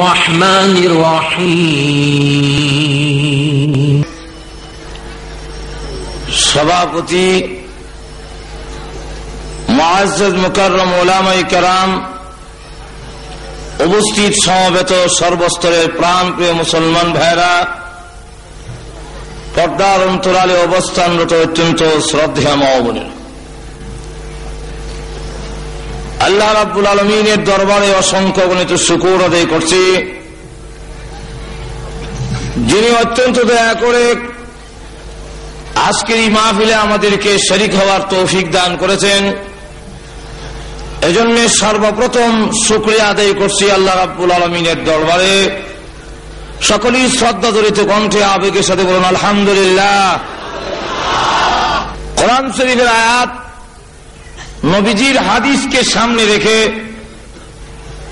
الرحمن الرحيم সভাপতি মহাজ মুকাররম ওলামাই কেরাম উপস্থিত সমবেত সর্বস্তরের প্রাণ প্রিয় মুসলমান ভাইরা পর্দার অন্তরালে অবস্থানরত অত্যন্ত শ্রদ্ধা মহবনের আল্লাহ রাব্বুল আলমিনের দরবারে অসংখ্য গণিত শুকুর আদায় করছি। যিনি অত্যন্ত দয়া করে আজকের এই মাহফিলে আমাদেরকে শরিক হওয়ার তৌফিক দান করেছেন। এজন্য সর্বপ্রথম শুক্রিয়া আদায় করছি আল্লাহ রাব্বুল আলমিনের দরবারে। সকলেই শ্রদ্ধা জড়িত কণ্ঠে আবেগের সাথে বলুন, আলহামদুলিল্লাহ। কোরআন শরীফের আয়াত নবীজির হাদিসকে সামনে রেখে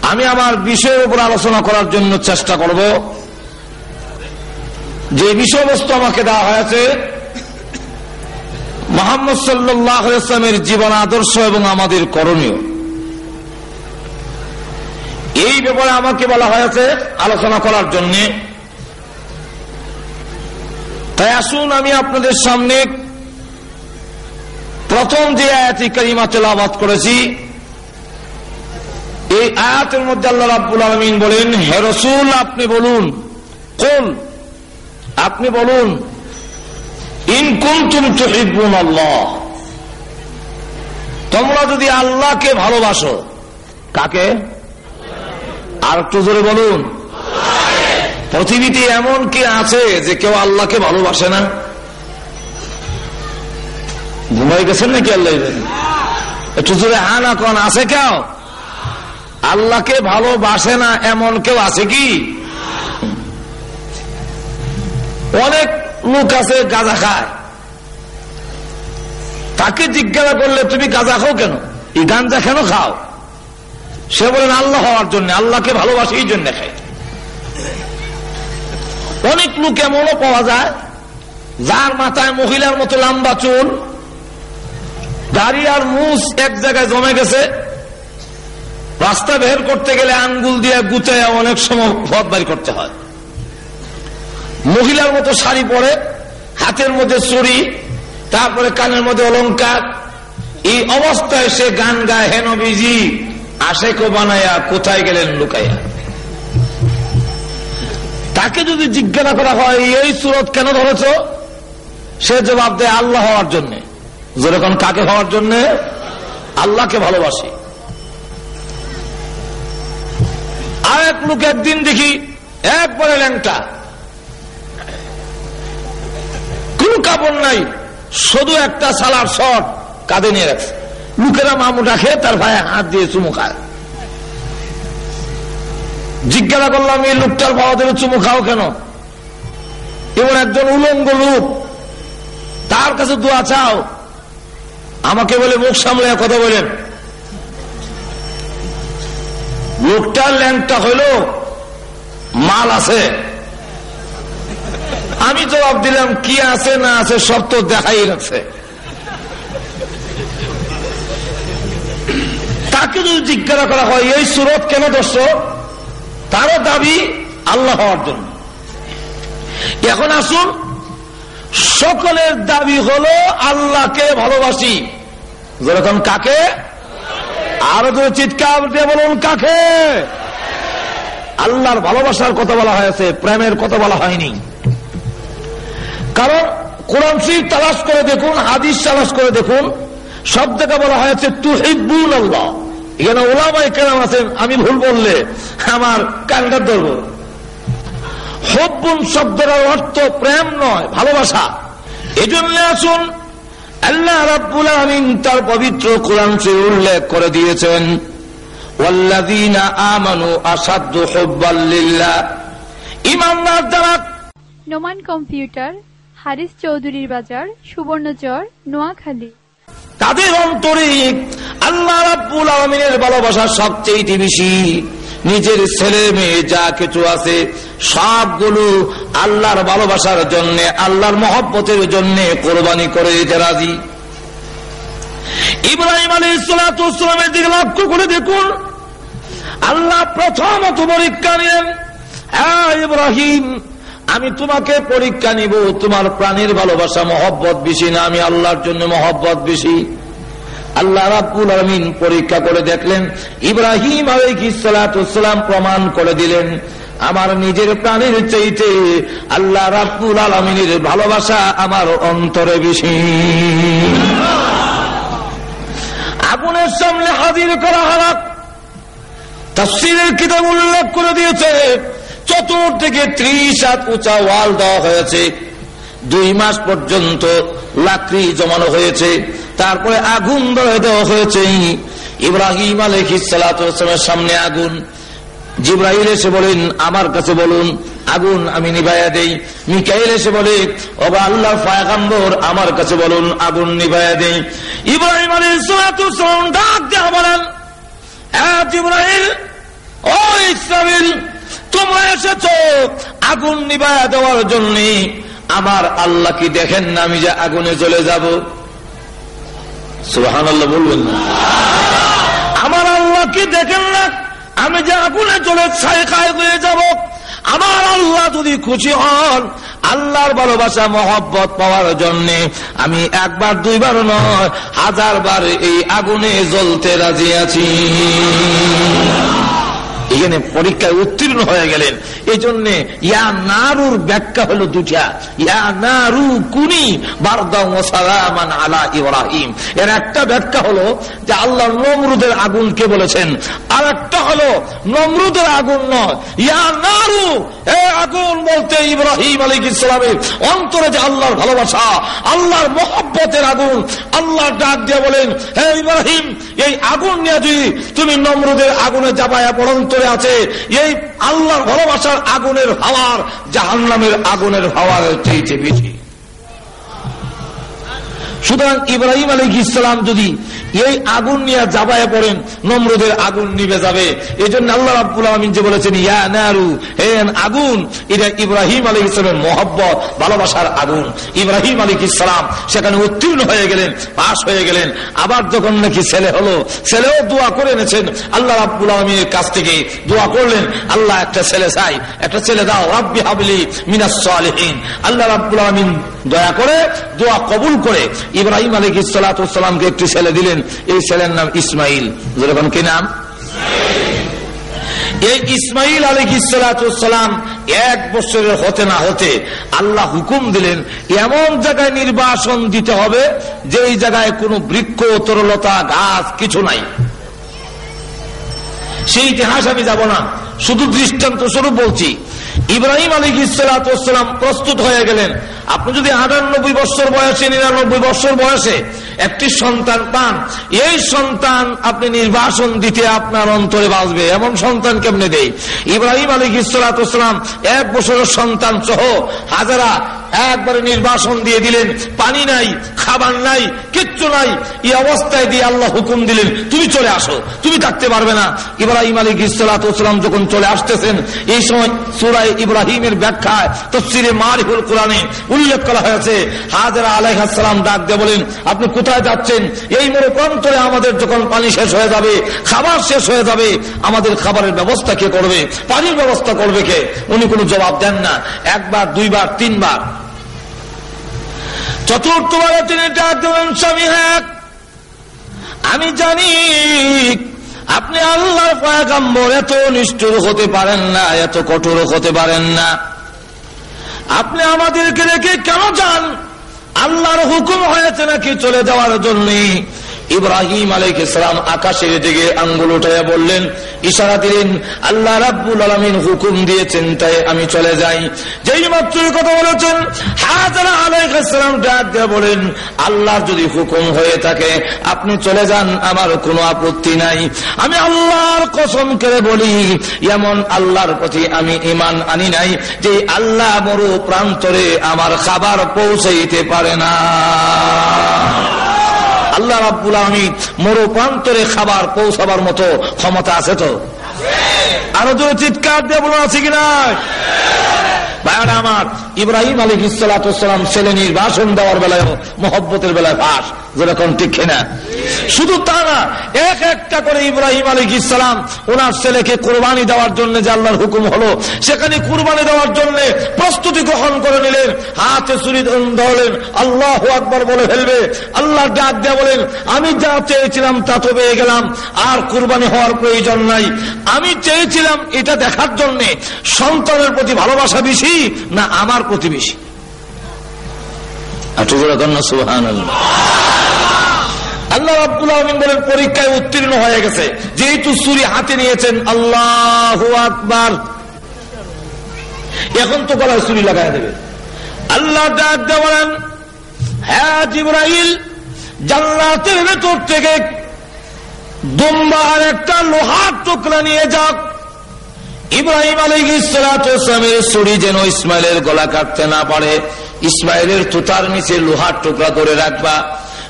আমি আমার বিষয়ের উপর আলোচনা করার জন্য চেষ্টা করব। যে বিষয়বস্তু আমাকে দেওয়া হয়েছে, মোহাম্মদ সাল্লাহ ইসলামের জীবন আদর্শ এবং আমাদের করণীয়। এই ব্যাপারে আমাকে বলা হয়েছে আলোচনা করার জন্য। তাই আসুন আমি আপনাদের সামনে প্রথম যে আয়াতি করিমা তেলাবাদ করেছি, এই আয়াতের মধ্যে আল্লাহ রাব্বুল আলমিন বলেন, হে রসুল, আপনি বলুন কোন আপনি বলুন, ইন কুন্তুম তুহিব্বুন আল্লাহ, তোমরা যদি আল্লাহকে ভালোবাসো, কাকে? আর একটু জোরে বলুন। পৃথিবীতে এমন কি আছে যে কেউ আল্লাহকে ভালোবাসে না? ঘুমাই গেছেন নাকি আল্লাহ একটু জোরে হা না কোন, আছে কেউ? আল্লাহকে ভালোবাসে না এমন কেউ আছে কি? অনেক লোক আছে গাঁজা খায়। তাকে জিজ্ঞাসা করলে, তুমি গাঁজা খাও কেন? এই গাঞ্জা কেন খাও? সে বলেন, আল্লাহ হওয়ার জন্য, আল্লাহকে ভালোবাসে এই জন্য খায় অনেক লোক এমনও পাওয়া যায়, যার মাথায় মহিলার মতো লম্বা চুল দাড়ি আর মুস এক জায়গায় জমে গেছে। রাস্তা বের করতে গেলে আঙ্গুল দিয়ে গুচাইয়া অনেক সময় পথ করতে হয়। মহিলার মতো শাড়ি পরে, হাতের মধ্যে চুরি তারপরে কানের মধ্যে অলঙ্কার এই অবস্থায় সে গান গায় হেন বিজি আশেকো বানায়া কোথায় গেলেন লুকাইয়া? তাকে যদি জিজ্ঞাসা করা হয়, এই সুরত কেন ধরেছ? সে জবাব দেয়, আল্লাহ হওয়ার জন্য। যেরকম কাকে হওয়ার জন্য আল্লাহকে ভালোবাসি। আর এক লোক একদিন দেখি একবারে ল্যাংটা। কোন কাপড় নাই, শুধু একটা সালার শট কাঁধে নিয়ে রাখছে। লোকেরা মামু রাখে তার ভাই হাত দিয়ে চুমু খায়। জিজ্ঞাসা করলাম, এই লোকটার বাবা দেবে চুমু খাও কেন? এবার একজন উলঙ্গ লোক, তার কাছে দোয়া চাও। আমাকে বলে মুখ সামলে কথা বলেন। লোকটার ল্যাংটা হইল মাল আছে। আমি জবাব দিলাম, কি আছে না আছে সব তো দেখাই রাখছে তাকে যদি জিজ্ঞাসা করা হয়, এই সুরত কেন দোষ তারও দাবি আল্লাহ হওয়ার জন্য। এখন আসুন সকলের দাবি হলো আল্লাহকে ভালোবাসি। যেরকম কাকে? আরও তো চিৎকার দিয়ে বলুন, কাকে? আল্লাহর ভালোবাসার কথা বলা হয়েছে, প্রেমের কথা বলা হয়নি। কারণ কোরআন শরীফ তালাশ করে দেখুন, হাদিস তালাশ করে দেখুন, সব থেকে বলা হয়েছে তুহিবুল আল্লাহ এখানে ওলামাই কেরাম আছেন, আমি ভুল বললে আমার কানটা ধরব। হব্বুন শব্দের অর্থ প্রেম নয় ভালোবাসা। এই জন্য আসুন আল্লাহ রাব্বুল আমিন তার পবিত্র কোরআন উল্লেখ করে দিয়েছেন ওয়াল্লাযীনা আমানু আসাদ্দু হুব্বাল লিল্লাহ। ঈমানদার যারা নোমান কম্পিউটার হারিস চৌধুরীর বাজার সুবর্ণচর নোয়াখালী। তাদের অন্তরে আল্লাহ রাব্বুল আলমিনের ভালোবাসা সবচেয়ে বেশি। নিজের ছেলে মেয়ে যা কিছু আছে সবগুলো আল্লাহর ভালোবাসার জন্য, আল্লাহর মহব্বতের জন্য কোরবানি করে দিতে রাজি। ইব্রাহিম আলী ইসলামের দিকে লক্ষ্য করে দেখুন, আল্লাহ প্রথমত পরীক্ষা নিলেন ইব্রাহিম, আমি তোমাকে পরীক্ষা নিব, তোমার প্রাণের ভালোবাসা মহব্বত বেশি না, আমি আল্লাহর জন্য মহব্বত বেশি। আল্লাহ রাব্বুল আলমিন পরীক্ষা করে দেখলেন, ইব্রাহিম আলাইহিসসালাম প্রমাণ করে দিলেন আমার নিজের প্রাণের চাইতে আল্লাহ রাব্বুল আলমিনের ভালোবাসা আমার অন্তরে বেশি। আগুনের সামনে হাজির করা হারাত তফসিলের কিতাব উল্লেখ করে দিয়েছে চতুর থেকে ত্রিশ হাত উঁচা ওয়াল দেওয়া হয়েছে। দুই মাস পর্যন্ত লাকড়ি জমানো হয়েছে, তারপরে আগুন ধরে দেওয়া হয়েছে। ইব্রাহিম আলহ ইসালামের সামনে আগুন জিব্রাহিল এসে বলেন, আমার কাছে বলুন, আগুন আমি নিভাইয়া দেই। মিকাইল এসে বলে, ওবা আল্লাহ ফায়গাম্বর আমার কাছে বলুন, আগুন নিভাইয়া দেই। ইব্রাহিম আলী ইসলাম ডাক দেওয়া বলেন জিব্রাহিল ও ইসরাবিল তোমরা এসেছ আগুন নিভাইয়া দেওয়ার জন্য। আমার আল্লাহ কি দেখেন না আমি যে আগুনে চলে যাব? আল্লাহ বলবেন না। আমার আল্লাহ কি দেখেন না? আমি যে আগুনে চলে ছাই খায় হয়ে যাব। আমার আল্লাহ যদি খুশি হন, আল্লাহর ভালোবাসা, মহব্বত পাওয়ার জন্য আমি একবার, দুইবার নয় হাজার বার এই আগুনে জ্বলতে রাজি আছি। এখানে পরীক্ষায় উত্তীর্ণ হয়ে গেলেন। এই জন্য ইয়া নারুর ব্যাখ্যা হলো দুটা ইয়া নারু কুনি বারদামান আলা ইব্রাহিম। এর একটা ব্যাখ্যা হলো যে আল্লাহ নমরুদের আগুন কে বলেছেন? আর একটা হলো নমরুদের আগুন নয়। ইয়া নারু, এ আগুন বলতে ইব্রাহিম আলী ইসলামের অন্তরে যে আল্লাহর ভালোবাসা, আল্লাহর মহব্বতের আগুন। আল্লাহ ডাক দিয়ে বলেন, হে ইব্রাহিম, এই আগুন নিয়ে যদি তুমি নমরুদের আগুনে যাবায়া পড়ন্ত ভিতরে আছে। এই আল্লাহর ভালোবাসার আগুনের হাওয়ার জাহান্নামের আগুনের হাওয়ার চেয়েছে বেশি। সুতরাং ইব্রাহিম আলী ইসলাম যদি এই আগুন নিয়ে যাবায় পড়েন, নম্রদের আগুন নিবে যাবে। এই জন্য আল্লাহ রাবুল আলমিন যে বলেছেন, ইয়া নারু হেন আগুন, এটা ইব্রাহিম আলী ইসলামের মহব্বত, ভালোবাসার আগুন। ইব্রাহিম আলী ইসলাম সেখানে উত্তীর্ণ হয়ে গেলেন, পাশ হয়ে গেলেন। আবার যখন নাকি ছেলে হলো, ছেলেও দোয়া করে এনেছেন। আল্লাহ রাবুল আলমীর কাছ থেকে দোয়া করলেন, আল্লাহ, একটা ছেলে চাই, একটা ছেলে দাও, রাব্বি হাবলি মিনাস আল্লাহ রাবুল আলমিন দয়া করে দোয়া কবুল করে ইব্রাহিম আলী ইসালাতামকে একটি ছেলে দিলেন। এই ছেলের নাম ইসমাইল। যেরকম কি নাম? এই ইসমাইল আলী ইসালাতাম এক বছরের হতে না হতে আল্লাহ হুকুম দিলেন, এমন জায়গায় নির্বাসন দিতে হবে যে এই জায়গায় কোনো বৃক্ষ, তরলতা, গাছ কিছু নাই। সেই ইতিহাস আমি যাব না। শুধু দৃষ্টান্ত স্বরূপ বলছি ইব্রাহিম আলী ইসালাতাম প্রস্তুত হয়ে গেলেন। আপনি যদি আটানব্বই বছর বয়সে নিরানব্বই বছর বয়সে একটি সন্তান পান, এই সন্তান আপনি নির্বাসন দিতে আপনার অন্তরে বাঁচবে। এমন সন্তান কেমনে দেয় ইব্রাহিম আলী ইসালাতাম এক বছরের সন্তান সহ হাজারা একবারে নির্বাসন দিয়ে দিলেন। পানি নাই, খাবার নাই, কিচ্ছু নাই। এই অবস্থায় দিয়ে আল্লাহ হুকুম দিলেন, তুমি চলে আসো, তুমি থাকতে পারবে না। ইব্রাহিম আলী ইসালাতাম যখন চলে আসতেছেন, এই সময় সুরাই ইব্রাহিমের ব্যাখ্যায়, তফসিরে মারিফুল কোরআনে উল্লেখ করা হয়েছে। হাজারা আলাইহাসালাম ডাক দিয়ে বলেন, আপনি কোথায় যাচ্ছেন, এই মরুপ্রান্তরে আমাদের যখন পানি শেষ হয়ে যাবে, খাবার শেষ হয়ে যাবে, আমাদের খাবারের ব্যবস্থা কে করবে, পানির ব্যবস্থা করবে কে? উনি কোনো জবাব দেন না। একবার, দুইবার, তিনবার। চতুর্থবারে তিনি স্বামী হ্যাঁ আমি জানি আপনি আল্লাহর পয়গাম্বর, এত নিষ্ঠুর হতে পারেন না, এত কঠোর হতে পারেন না। আপনি আমাদেরকে রেখে কেন যান? আল্লাহর হুকুম হয়েছে নাকি চলে যাওয়ার জন্যই ইব্রাহিম ইসলাম আকাশের দিকে আঙ্গুল উঠাইয়া বললেন, ইশারা দিলেন, আল্লাহ রাব্বুল আলমিন হুকুম দিয়েছেন তাই আমি চলে যাই। যেই মাত্র কথা বলেছেন, হাজারা আলাইসালাম ডাক দিয়ে বলেন আল্লাহ যদি হুকুম হয়ে থাকে, আপনি চলে যান, আমার কোনো আপত্তি নাই। আমি আল্লাহর কসম করে বলি, এমন আল্লাহর প্রতি আমি ইমান আনি নাই, যে আল্লাহ মরু প্রান্তরে আমার খাবার পৌঁছাইতে পারে না। আল্লাহ রাব্বুল আমি মরু প্রান্তরে খাবার পৌঁছাবার মতো ক্ষমতা আছে তো? আরও জোরে চিৎকার দিয়ে বলুন আছে কিনা? ভাইয়ারা আমার, ইব্রাহিম আলী ইসালাতাম ছেলে নির্বাসন দেওয়ার বেলায় মহব্বতের বেলায় ফাঁস যেরকম ঠিক কিনা। শুধু তা না, এক একটা করে ইব্রাহিম আলী ইসলাম ওনার ছেলেকে কোরবানি দেওয়ার জন্য যে আল্লাহর হুকুম হলো, সেখানে কোরবানি দেওয়ার জন্য প্রস্তুতি গ্রহণ করে নিলেন, হাতে চুরি ধরলেন আল্লাহ আকবর বলে ফেলবে আল্লাহ ডাক দেয়া বলেন, আমি যা চেয়েছিলাম তা তো পেয়ে গেলাম, আর কোরবানি হওয়ার প্রয়োজন নাই। আমি চেয়েছিলাম এটা দেখার জন্য, সন্তানের প্রতি ভালোবাসা বেশি না আমার প্রতি বেশি সুহান আল্লাহ আব্দুল বলেন পরীক্ষায় উত্তীর্ণ হয়ে গেছে। যেহেতু চুরি হাতে নিয়েছেন আল্লাহ আকবার। এখন তো গলায় চুরি লাগাই দেবে। আল্লাহ ডাক বলেন হ্যাঁ জিব্রাইল জান্নাতের ভেতর থেকে দুম্বা আর একটা লোহার টুকরা নিয়ে যাক ইব্রাহিম আলী ইসলামের ছুরি যেন ইসমাইলের গলা কাটতে না পারে, ইসমাইলের তুতার নিচে লোহার টুকরা ধরে রাখবা।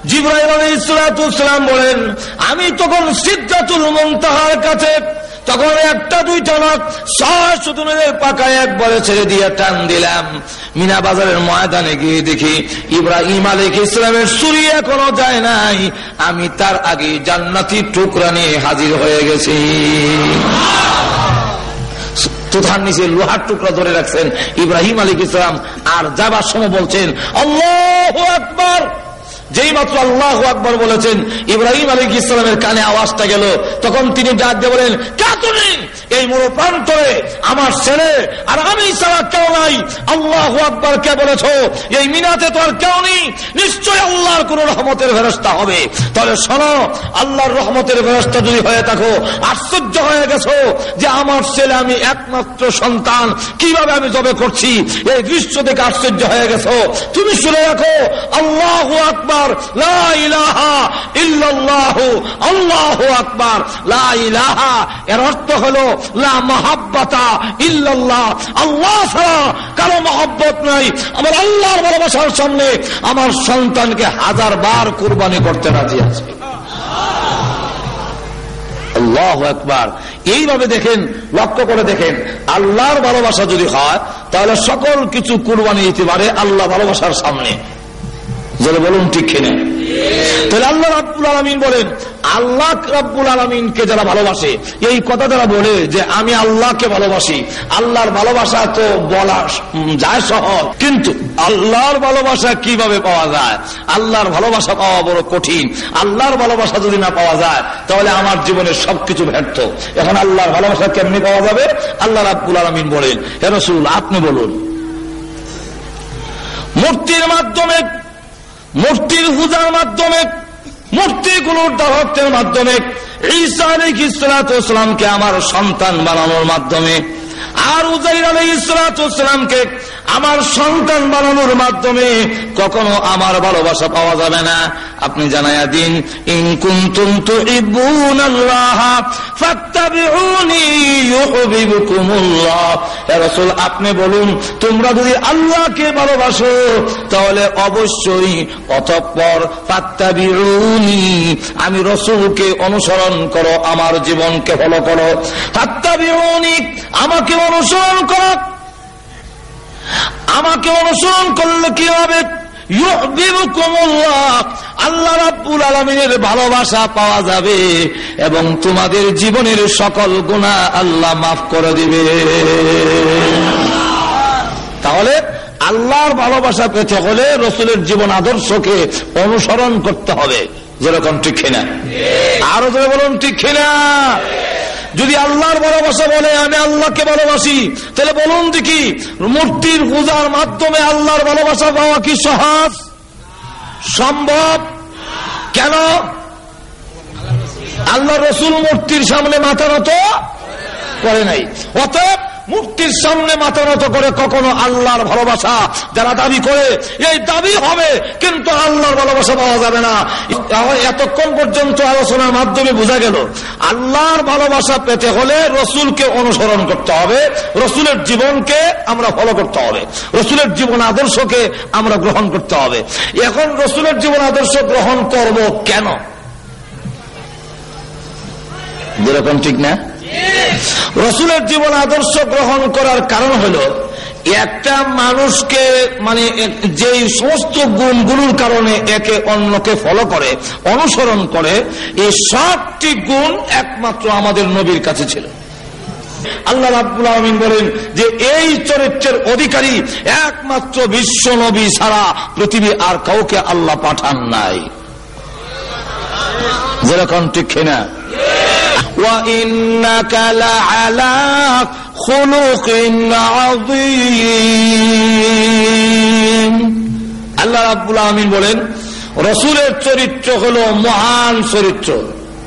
জিব্রাহিম আলী ইসলাম বলেন, আমি তখন সিদ্ধাতুল মন্তাহার কাছে, তখন একটা দুইটা নখ সুতনের পাকায় একবারে ছেড়ে দিয়ে টান দিলাম। মিনা বাজারের ময়দানে গিয়ে দেখি ইব্রাহিম আলিক ইসলামের সুরি এখনও যায় নাই। আমি তার আগে জান্নাতি টুকরা নিয়ে হাজির হয়ে গেছি। তুথার নিচে লোহার টুকরা ধরে রাখছেন ইব্রাহিম আলী ইসলাম, আর যাবার সময় বলছেন অল্লাহ আকবর! যেই মাত্র আল্লাহ আকবর বলেছেন, ইব্রাহিম আলী ইসলামের কানে আওয়াজটা গেল। তখন তিনি ডাক দিয়ে বলেন, কে তুমি? এই মরো প্রান্তরে আমার ছেলে আর আমি ছাড়া কেউ নাই। আল্লাহ আকবর কে বলেছ? এই মিনাতে তো আর কেউ নেই। নিশ্চয় আল্লাহর কোন রহমতের ফেরস্তা হবে। তাহলে শোনো, আল্লাহর রহমতের ফেরস্তা যদি হয়ে থাকো, আশ্চর্য হয়ে গেছো যে আমার ছেলে আমি একমাত্র সন্তান। কীভাবে আমি জবে করছি? এই দৃশ্য থেকে আশ্চর্য হয়ে গেছো। তুমি শুনে রাখো, আল্লাহ আকবর আকবর আল্লাহ আকবর লাহা এর অর্থ হল, লা মহাব্বতা ইল্লাল্লাহ, আল্লাহ কারও মহব্বত নাই। আমার আল্লাহর ভালোবাসার সামনে আমার সন্তানকে হাজার বার কোরবানি করতে রাজি আছে। এইভাবে দেখেন, লক্ষ্য করে দেখেন, আল্লাহর ভালোবাসা যদি হয়, তাহলে সকল কিছু কুরবানি দিতে পারে আল্লাহ ভালোবাসার সামনে। যারা বলুন ঠিক কিনা? তাহলে আল্লাহ রাব্বুল আলমিন বলেন, আল্লাহ রাব্বুল আলমিনকে যারা ভালোবাসে, এই কথা যারা বলে যে আমি আল্লাহকে ভালোবাসি, আল্লাহর ভালোবাসা তো বলা যায় সহজ, কিন্তু আল্লাহর ভালোবাসা কীভাবে পাওয়া যায়? আল্লাহর ভালোবাসা পাওয়া বড় কঠিন। আল্লাহর ভালোবাসা যদি না পাওয়া যায়, তাহলে আমার জীবনের সবকিছু ব্যর্থ। এখন আল্লাহর ভালোবাসা কেমনি পাওয়া যাবে? আল্লাহ রাব্বুল আলমিন বলেন হেরসুল আপনি বলুন, মূর্তির মাধ্যমে মূর্তির পূজার মাধ্যমে মূর্তিগুলোর দাহত্বের মাধ্যমে, ঈসা ইসলাতামকে আমার সন্তান বানানোর মাধ্যমে, আর উজাইর আলী ইসলাতামকে আমার সন্তান বানানোর মাধ্যমে কখনো আমার ভালোবাসা পাওয়া যাবে না। আপনি জানাইয়া দিন ইনকুন্তুম তো আপনি বলুন, তোমরা যদি আল্লাহকে ভালোবাসো, তাহলে অবশ্যই অতঃপর ফাত্তাবিউনি, আমি রসুলকে অনুসরণ করো, আমার জীবনকে ফলো করো। ফাত্তাবিউনি, আমাকে অনুসরণ করো। আমাকে অনুসরণ করলে কি হবে? আল্লাহ রাব্বুল আলমিনের ভালোবাসা পাওয়া যাবে এবং তোমাদের জীবনের সকল গুণা আল্লাহ মাফ করে দিবে। তাহলে আল্লাহর ভালোবাসা পেতে হলে রসুলের জীবন আদর্শকে অনুসরণ করতে হবে। যেরকম ঠিক কিনা? আরও ধরে বলুন, ঠিক কিনা? যদি আল্লাহর ভালোবাসা বলে, আমি আল্লাহকে ভালোবাসি তাহলে বলুন দেখি, মূর্তির পূজার মাধ্যমে আল্লাহর ভালোবাসা পাওয়া কি সহজ? সম্ভব? কেন? আল্লাহ রসুল মূর্তির সামনে মাথা নত করে নাই। অতএব মুক্তির সামনে মাথা নত করে কখনো আল্লাহর ভালোবাসা যারা দাবি করে, এই দাবি হবে, কিন্তু আল্লাহর ভালোবাসা পাওয়া যাবে না। এতক্ষণ পর্যন্ত আলোচনার মাধ্যমে বোঝা গেল, আল্লাহর ভালোবাসা পেতে হলে রসুলকে অনুসরণ করতে হবে, রসুলের জীবনকে আমরা ফলো করতে হবে, রসুলের জীবন আদর্শকে আমরা গ্রহণ করতে হবে। এখন রসুলের জীবন আদর্শ গ্রহণ করব কেন? যেরকম ঠিক না? রসুলের জীবন আদর্শ গ্রহণ করার কারণ হল, একটা মানুষকে মানে যে সমস্ত গুণগুলোর কারণে একে অন্যকে ফলো করে, অনুসরণ করে, এই সবটি গুণ একমাত্র আমাদের নবীর কাছে ছিল। আল্লাহ রাব্বুল আলমিন বলেন যে এই চরিত্রের অধিকারী একমাত্র বিশ্ব নবী ছাড়া পৃথিবী আর কাউকে আল্লাহ পাঠান নাই। যেরকম ঠিক কিনা? وإنك لعلى خلق عظيم আল্লাহ রাব্বুল আলমিন বলেন রসুলের চরিত্র হলো মহান চরিত্র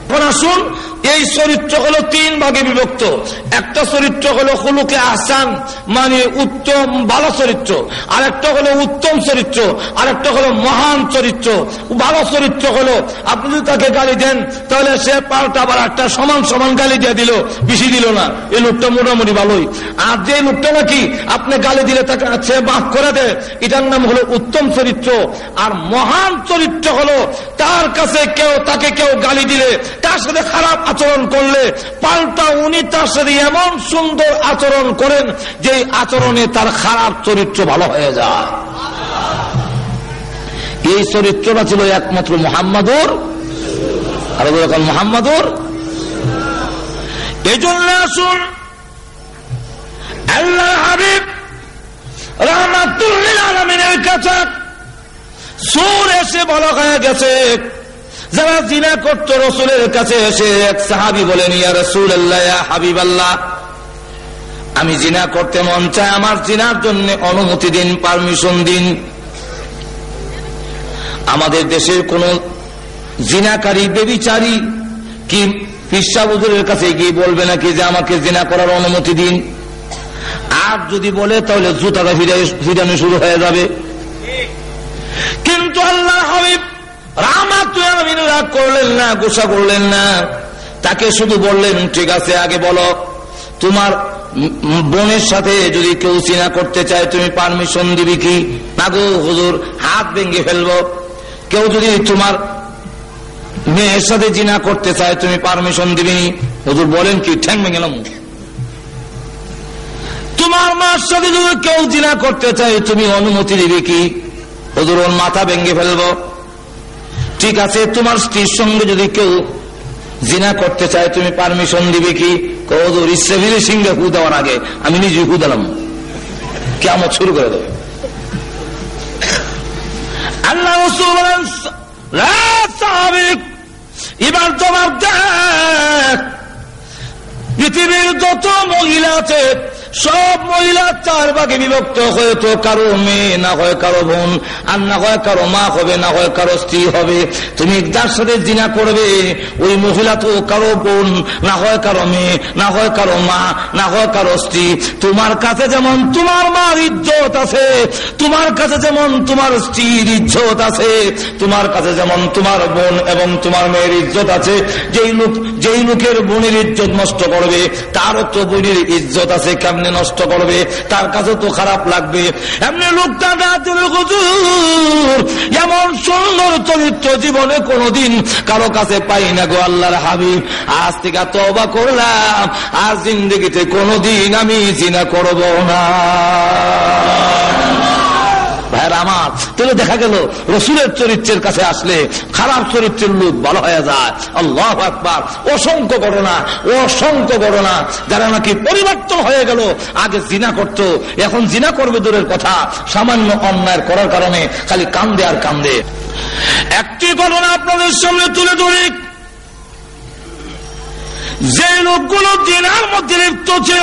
এখন আসুন এই চরিত্র হলো তিন ভাগে বিভক্ত। একটা চরিত্র হলো হলুকে আসান মানে উত্তম ভালো চরিত্র। আর একটা হলো উত্তম চরিত্র আর একটা হলো মহান চরিত্র। ভালো চরিত্র হলো, আপনি যদি তাকে গালি দেন, তাহলে সে পাল্টা আবার একটা সমান সমান গালি দিয়ে দিল, বেশি দিল না। এই লোকটা মোটামুটি ভালোই। আর যে লোকটা নাকি আপনি গালি দিলে তাকে সে মাফ করে দেয়, এটার নাম হলো উত্তম চরিত্র। আর মহান চরিত্র হলো, তার কাছে কেউ তাকে কেউ গালি দিলে, তার সাথে খারাপ আচরণ করলে পাল্টা উনি তার সাথে এমন সুন্দর আচরণ করেন যে আচরণে তার খারাপ চরিত্র ভালো হয়ে যায়। এই চরিত্রটা ছিল একমাত্র মোহাম্মদুর। আর মোহাম্মদুর? এই জন্য আসুন আল্লাহ হাবিব রহমাতুল্লিল আলমিনের কাছে সুর এসে বলা হয়ে গেছে। যারা জিনা করত রসুলের কাছে এসে এক সাহাবি বলেন, ইয়া রসুল আল্লাহ হাবিব আল্লাহ আমি জিনা করতে মন চাই আমার জিনার জন্য অনুমতি দিন, পারমিশন দিন। আমাদের দেশের কোন জিনাকারী বেবিচারী কি পিসাবুজুরের কাছে গিয়ে বলবে নাকি যে আমাকে জিনা করার অনুমতি দিন? আর যদি বলে, তাহলে জুতাটা ফিরানো শুরু হয়ে যাবে। কিন্তু আল্লাহ হাবিব রাগ করলেন না, গোসা করলেন না। তাকে শুধু বললেন, ঠিক আছে, আগে বলো, তোমার বোনের সাথে যদি কেউ চিনা করতে চায়, তুমি পারমিশন দিবি কি? নাগো হুজুর, হাত ভেঙে ফেলব। কেউ যদি তোমার মেয়ের সাথে জিনা করতে চায়, তুমি পারমিশন দিবি? হুজুর বলেন কি, ঠ্যাং ভেঙেলাম তোমার মার সাথে যদি কেউ জিনা করতে চায়, তুমি অনুমতি দিবি কি? হুজুর, ওর মাথা ভেঙে ফেলব। ঠিক আছে, তোমার স্ত্রীর সঙ্গে যদি কেউ জিনা করতে চায়, তুমি পারমিশন দিবে কি? কৌদুর সিংহে হু দেওয়ার আগে আমি নিজে হু দিলাম। কেমন শুরু করে দেবে। আল্লাহ এবার তোমার দেখ পৃথিবীর যত মহিলা আছে সব মহিলা চার ভাগে বিভক্ত হয়তো কারও মেয়ে, না হয় কারও বোন, আর না হয় কারও মা হবে, না হয় কারও স্ত্রী হবে। তুমি যার সাথে জিনা করবে, ওই মহিলা তো কারও বোন, না হয় কারও মেয়ে, না হয় কারও মা, না হয় কারও স্ত্রী। তোমার কাছে যেমন তোমার মার ইজ্জত আছে, তোমার কাছে যেমন তোমার স্ত্রীর ইজ্জত আছে, তোমার কাছে যেমন তোমার বোন এবং তোমার মেয়ের ইজ্জত আছে, যেই লোক, যেই লোকের বোনের ইজ্জত নষ্ট করবে, তারও তো বোনের ইজ্জত আছে কেমন? সামনে নষ্ট করবে, তার কাছে তো খারাপ লাগবে। এমনি লোকটা হুজুর, এমন সুন্দর চরিত্র জীবনে কোনদিন কারও কাছে পাই না গো আল্লাহর হাবিব। আজ থেকে তবা করলাম, আজ জিন্দগিতে কোনদিন আমি জিনা করব না। ভাইয়ের আমার, তাহলে দেখা গেল, রসুলের চরিত্রের কাছে আসলে খারাপ চরিত্রের লোক ভালো হয়ে যায়। আল্লাহ একবার অসংখ্য ঘটনা অসংখ্য ঘটনা, যারা নাকি পরিবর্তন হয়ে গেল, আগে জিনা করত, এখন জিনা করবে দূরের কথা, সামান্য অন্যায় করার কারণে খালি কান্দে আর কান্দে। একটি ঘটনা আপনাদের সামনে তুলে ধরি। যে লোকগুলো জিনার মধ্যে লিপ্ত ছিল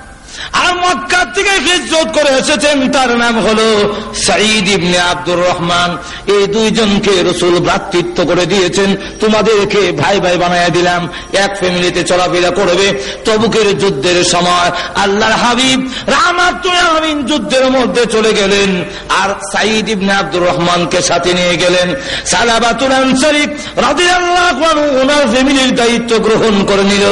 আর মক্কা থেকে হিজরত করে এসেছেন, তার নাম হলো সাইদ ইবনে আব্দুর রহমান। এই দুইজনকে রসুল ভ্রাতৃত্ব করে দিয়েছেন। তোমাদেরকে ভাই ভাই বানাইয়া দিলাম। এক ফ্যামিলিতে চলাফেরা করবে। তবুকের যুদ্ধের সময় আল্লাহর হাবিব রামাতুমিন যুদ্ধের মধ্যে চলে গেলেন আর সাইদ ইবনে আব্দুর রহমানকে সাথে নিয়ে গেলেন। সালাবাতুল আনসারি রাদিয়াল্লাহু আনহু ওনার ফ্যামিলির দায়িত্ব গ্রহণ করে নিল।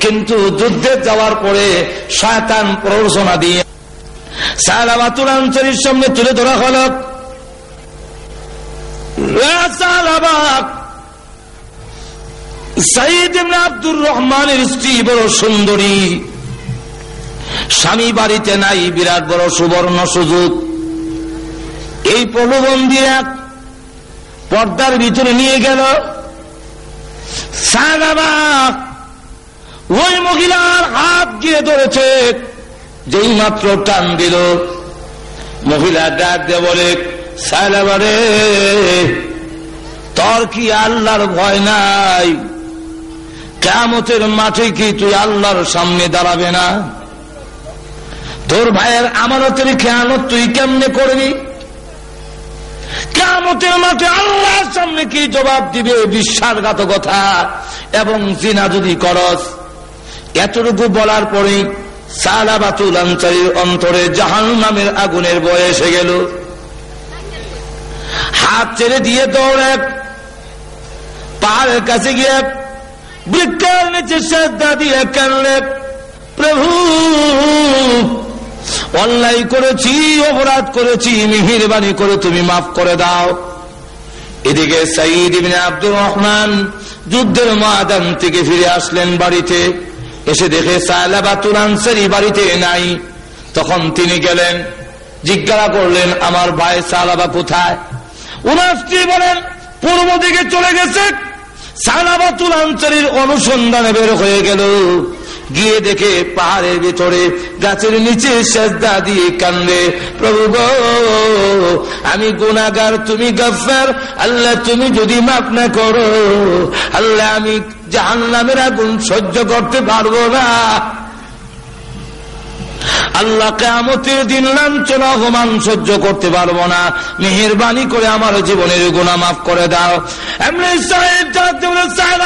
কিন্তু যুদ্ধে যাওয়ার পরে শয়তান প্ররোচনা দিয়ে সালাবাতুল আনসারির সামনে তুলে ধরা হল। আব্দুর রহমানের স্ত্রী বড় সুন্দরী। স্বামী বাড়িতে নাই, বিরাট বড় সুবর্ণ সুযোগ। এই প্রলোভন দিয়ে পর্দার ভিতরে নিয়ে গেল। সাহাবাক ওই মহিলার হাত গিয়ে ধরেছে। যেই মাত্র টান দিল, মহিলা ডাক দিয়ে বলে সালাবারে তোর কি আল্লাহর ভয় নাই? কেমতের মাঠে কি তুই আল্লাহর সামনে দাঁড়াবে না? তোর ভাইয়ের আমানতের খেয়ানত তুই কেমনে করবি? কেমতের মাঠে আল্লাহর সামনে কি জবাব দিবে বিশ্বাসঘাতকতা এবং জিনা যদি করস? এতটুকু বলার পরে সালাবাতুল আনসারির অন্তরে জাহান নামের আগুনের বয় এসে গেল। হাত ছেড়ে দিয়ে দৌড়ে পাহাড়ের কাছে গিয়ে বৃক্ষের নিচে শ্রদ্ধা দিয়ে কানলে প্রভু, অন্যায় করেছি, অপরাধ করেছি, মিহিরবানি করে তুমি মাফ করে দাও। এদিকে সাইদ ইবিন আব্দুর রহমান যুদ্ধের ময়দান থেকে ফিরে আসলেন বাড়িতে। এসে দেখে বাড়িতে নাই। তখন তিনি গেলেন, জিজ্ঞাসা করলেন, আমার ভাই সালাবা কোথায়? উনার স্ত্রী বলেন, পূর্ব দিকে চলে গেছে। সালাবাতুল আনসারির অনুসন্ধানে বের হয়ে গেল। গিয়ে দেখে পাহাড়ের ভিতরে, গাছের নিচে সেজদা দিয়ে কান্দে, প্রভু গো, আমি গুনাগার তুমি গফার আল্লাহ তুমি যদি মাপ না করো, আল্লাহ আমি জাহান নামের আগুন সহ্য করতে পারব না। আল্লাহ কেমতের দিন লাঞ্ছনা, অপমান সহ্য করতে পারব না। মেহরবানি করে আমার জীবনের গুণা মাফ করে দাও। এমনি সাহেব সাহেব